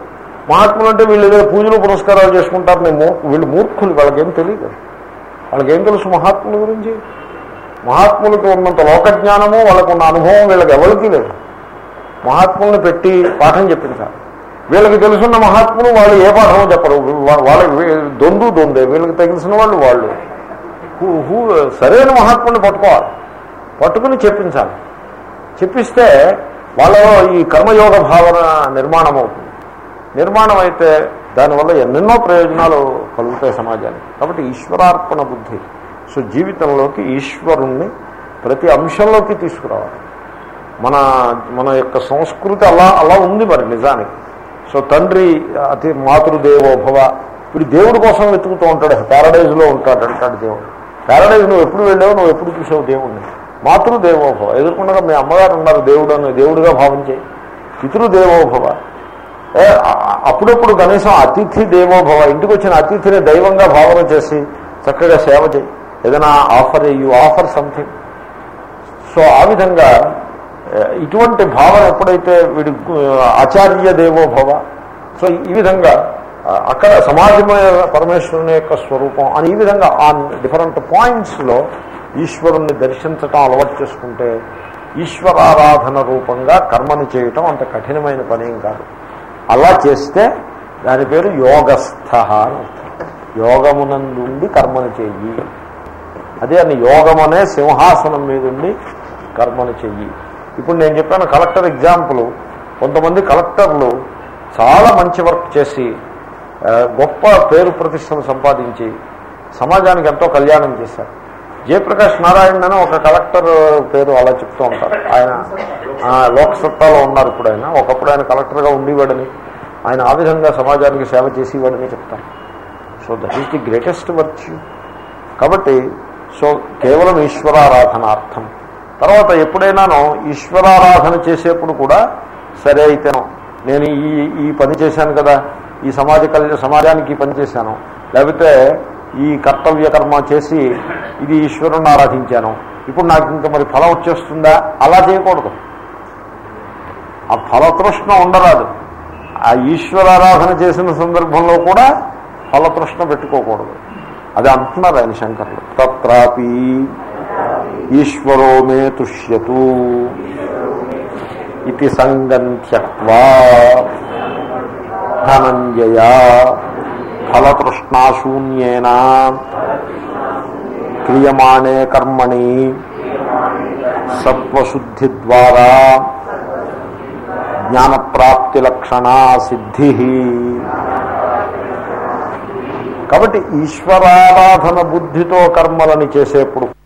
మహాత్ములు అంటే వీళ్ళు ఏదో పూజలు పురస్కారాలు చేసుకుంటారు నేను వీళ్ళు మూర్ఖులు వాళ్ళకేం తెలియదు. వాళ్ళకి ఏం తెలుసు మహాత్ముల గురించి? మహాత్ములకు ఉన్నంత లోకజ్ఞానము వాళ్ళకు ఉన్న అనుభవం వీళ్ళకి ఎవరికి లేదు. మహాత్ముల్ని పెట్టి పాఠం చెప్పించాలి వీళ్ళకి తెలుసున్న మహాత్ములు వాళ్ళు ఏ పాఠమో చెప్పరు. వాళ్ళకి వాళ్ళ దొందు దొందే. వీళ్ళకి తగిలిసిన వాళ్ళు వాళ్ళు. హూ- హూ సరైన మహాత్ముని పట్టుకోవాలి. పట్టుకుని చెప్పించాలి. చెప్పిస్తే వాళ్ళలో ఈ కర్మయోగ భావన నిర్మాణం అవుతుంది నిర్మాణం అయితే దానివల్ల ఎన్నెన్నో ప్రయోజనాలు కలుగుతాయి సమాజానికి. కాబట్టి ఈశ్వరార్పణ బుద్ధి. సో జీవితంలోకి ఈశ్వరుణ్ణి ప్రతి అంశంలోకి తీసుకురావాలి. మన మన యొక్క సంస్కృతి అలా అలా ఉంది మరి నిజానికి. సో తండ్రి అతి మాతృదేవోభవ ఇప్పుడు దేవుడి కోసం వెతుకుతూ ఉంటాడు. ప్యారడైజ్లో ఉంటాడు అంటాడు దేవుడు. ప్యారడైజ్ నువ్వు ఎప్పుడు వెళ్ళావు నువ్వు ఎప్పుడు చూసావు దేవుణ్ణి? మాతృదేవోభవ ఎదుర్కొండగా మీ అమ్మగారు ఉన్నారు దేవుడు అని దేవుడిగా భావించే. పితృదేవోభవ అప్పుడప్పుడు కనీసం అతిథి దేవోభవ ఇంటికి వచ్చిన అతిథిని దైవంగా భావన చేసి చక్కగా సేవ చేయి. ఏదైనా offer you offer something. So ఆ విధంగా ఇటువంటి భావన ఎప్పుడైతే వీడి ఆచార్య దేవోభవ సో ఈ విధంగా అక్కడ సమాజమైన పరమేశ్వరుని యొక్క స్వరూపం అని ఈ విధంగా ఆ డిఫరెంట్ పాయింట్స్లో ఈశ్వరుణ్ణి దర్శించటం అలవాటు చేసుకుంటే ఈశ్వరారాధన రూపంగా కర్మని చేయటం అంత కఠినమైన పనేం కాదు. అలా చేస్తే దాని పేరు యోగస్థ అని అర్థం. యోగమునందుండి కర్మను చెయ్యి. అదే అని యోగమనే సింహాసనం మీదుండి కర్మను చెయ్యి. ఇప్పుడు నేను చెప్పాను కలెక్టర్ ఎగ్జాంపుల్. కొంతమంది కలెక్టర్లు చాలా మంచి వర్క్ చేసి గొప్ప పేరు ప్రతిష్టను సంపాదించి సమాజానికి ఎంతో కళ్యాణం చేశారు. జయప్రకాష్ నారాయణ అని ఒక కలెక్టర్ పేరు అలా చెప్తూ ఉంటారు. ఆయన లోక్సత్తాలో ఉన్నారు ఇప్పుడు ఆయన. ఒకప్పుడు ఆయన కలెక్టర్గా ఉండేవాడని ఆయన ఆ విధంగా సమాజానికి సేవ చేసేవాడని చెప్తారు. So that is the greatest virtue. కాబట్టి సో కేవలం ఈశ్వరారాధనార్థం. తర్వాత ఎప్పుడైనానో ఈశ్వరారాధన చేసేప్పుడు కూడా సరే అయితేనో నేను ఈ ఈ పని చేశాను కదా ఈ సమాజ కళ్యాణ సమాజానికి పనిచేశాను లేకపోతే ఈ కర్తవ్య కర్మ చేసి ఇది ఈశ్వరుని ఆరాధించాను. ఇప్పుడు నాకు ఇంకా మరి ఫలం వచ్చేస్తుందా? అలా చేయకూడదు. ఆ ఫలతృష్ణ ఉండరాదు. ఆ ఈశ్వరారాధన చేసిన సందర్భంలో కూడా ఫలతృష్ణ పెట్టుకోకూడదు. అది అంటున్నారు ఆయన శంకరులు. తత్రాపి ఈశ్వరో మే తుష్యతు ఇది సంగం త్యక్వా ధనంజయా ఫలతృష్ణాశూన్యేన. క్రియమాణే కర్మణి. సత్వశుద్ధి ద్వారా జ్ఞానప్రాప్తి లక్షణా సిద్ధి. కాబట్టి ఈశ్వరారాధన బుద్ధితో కర్మలని చేసేప్పుడు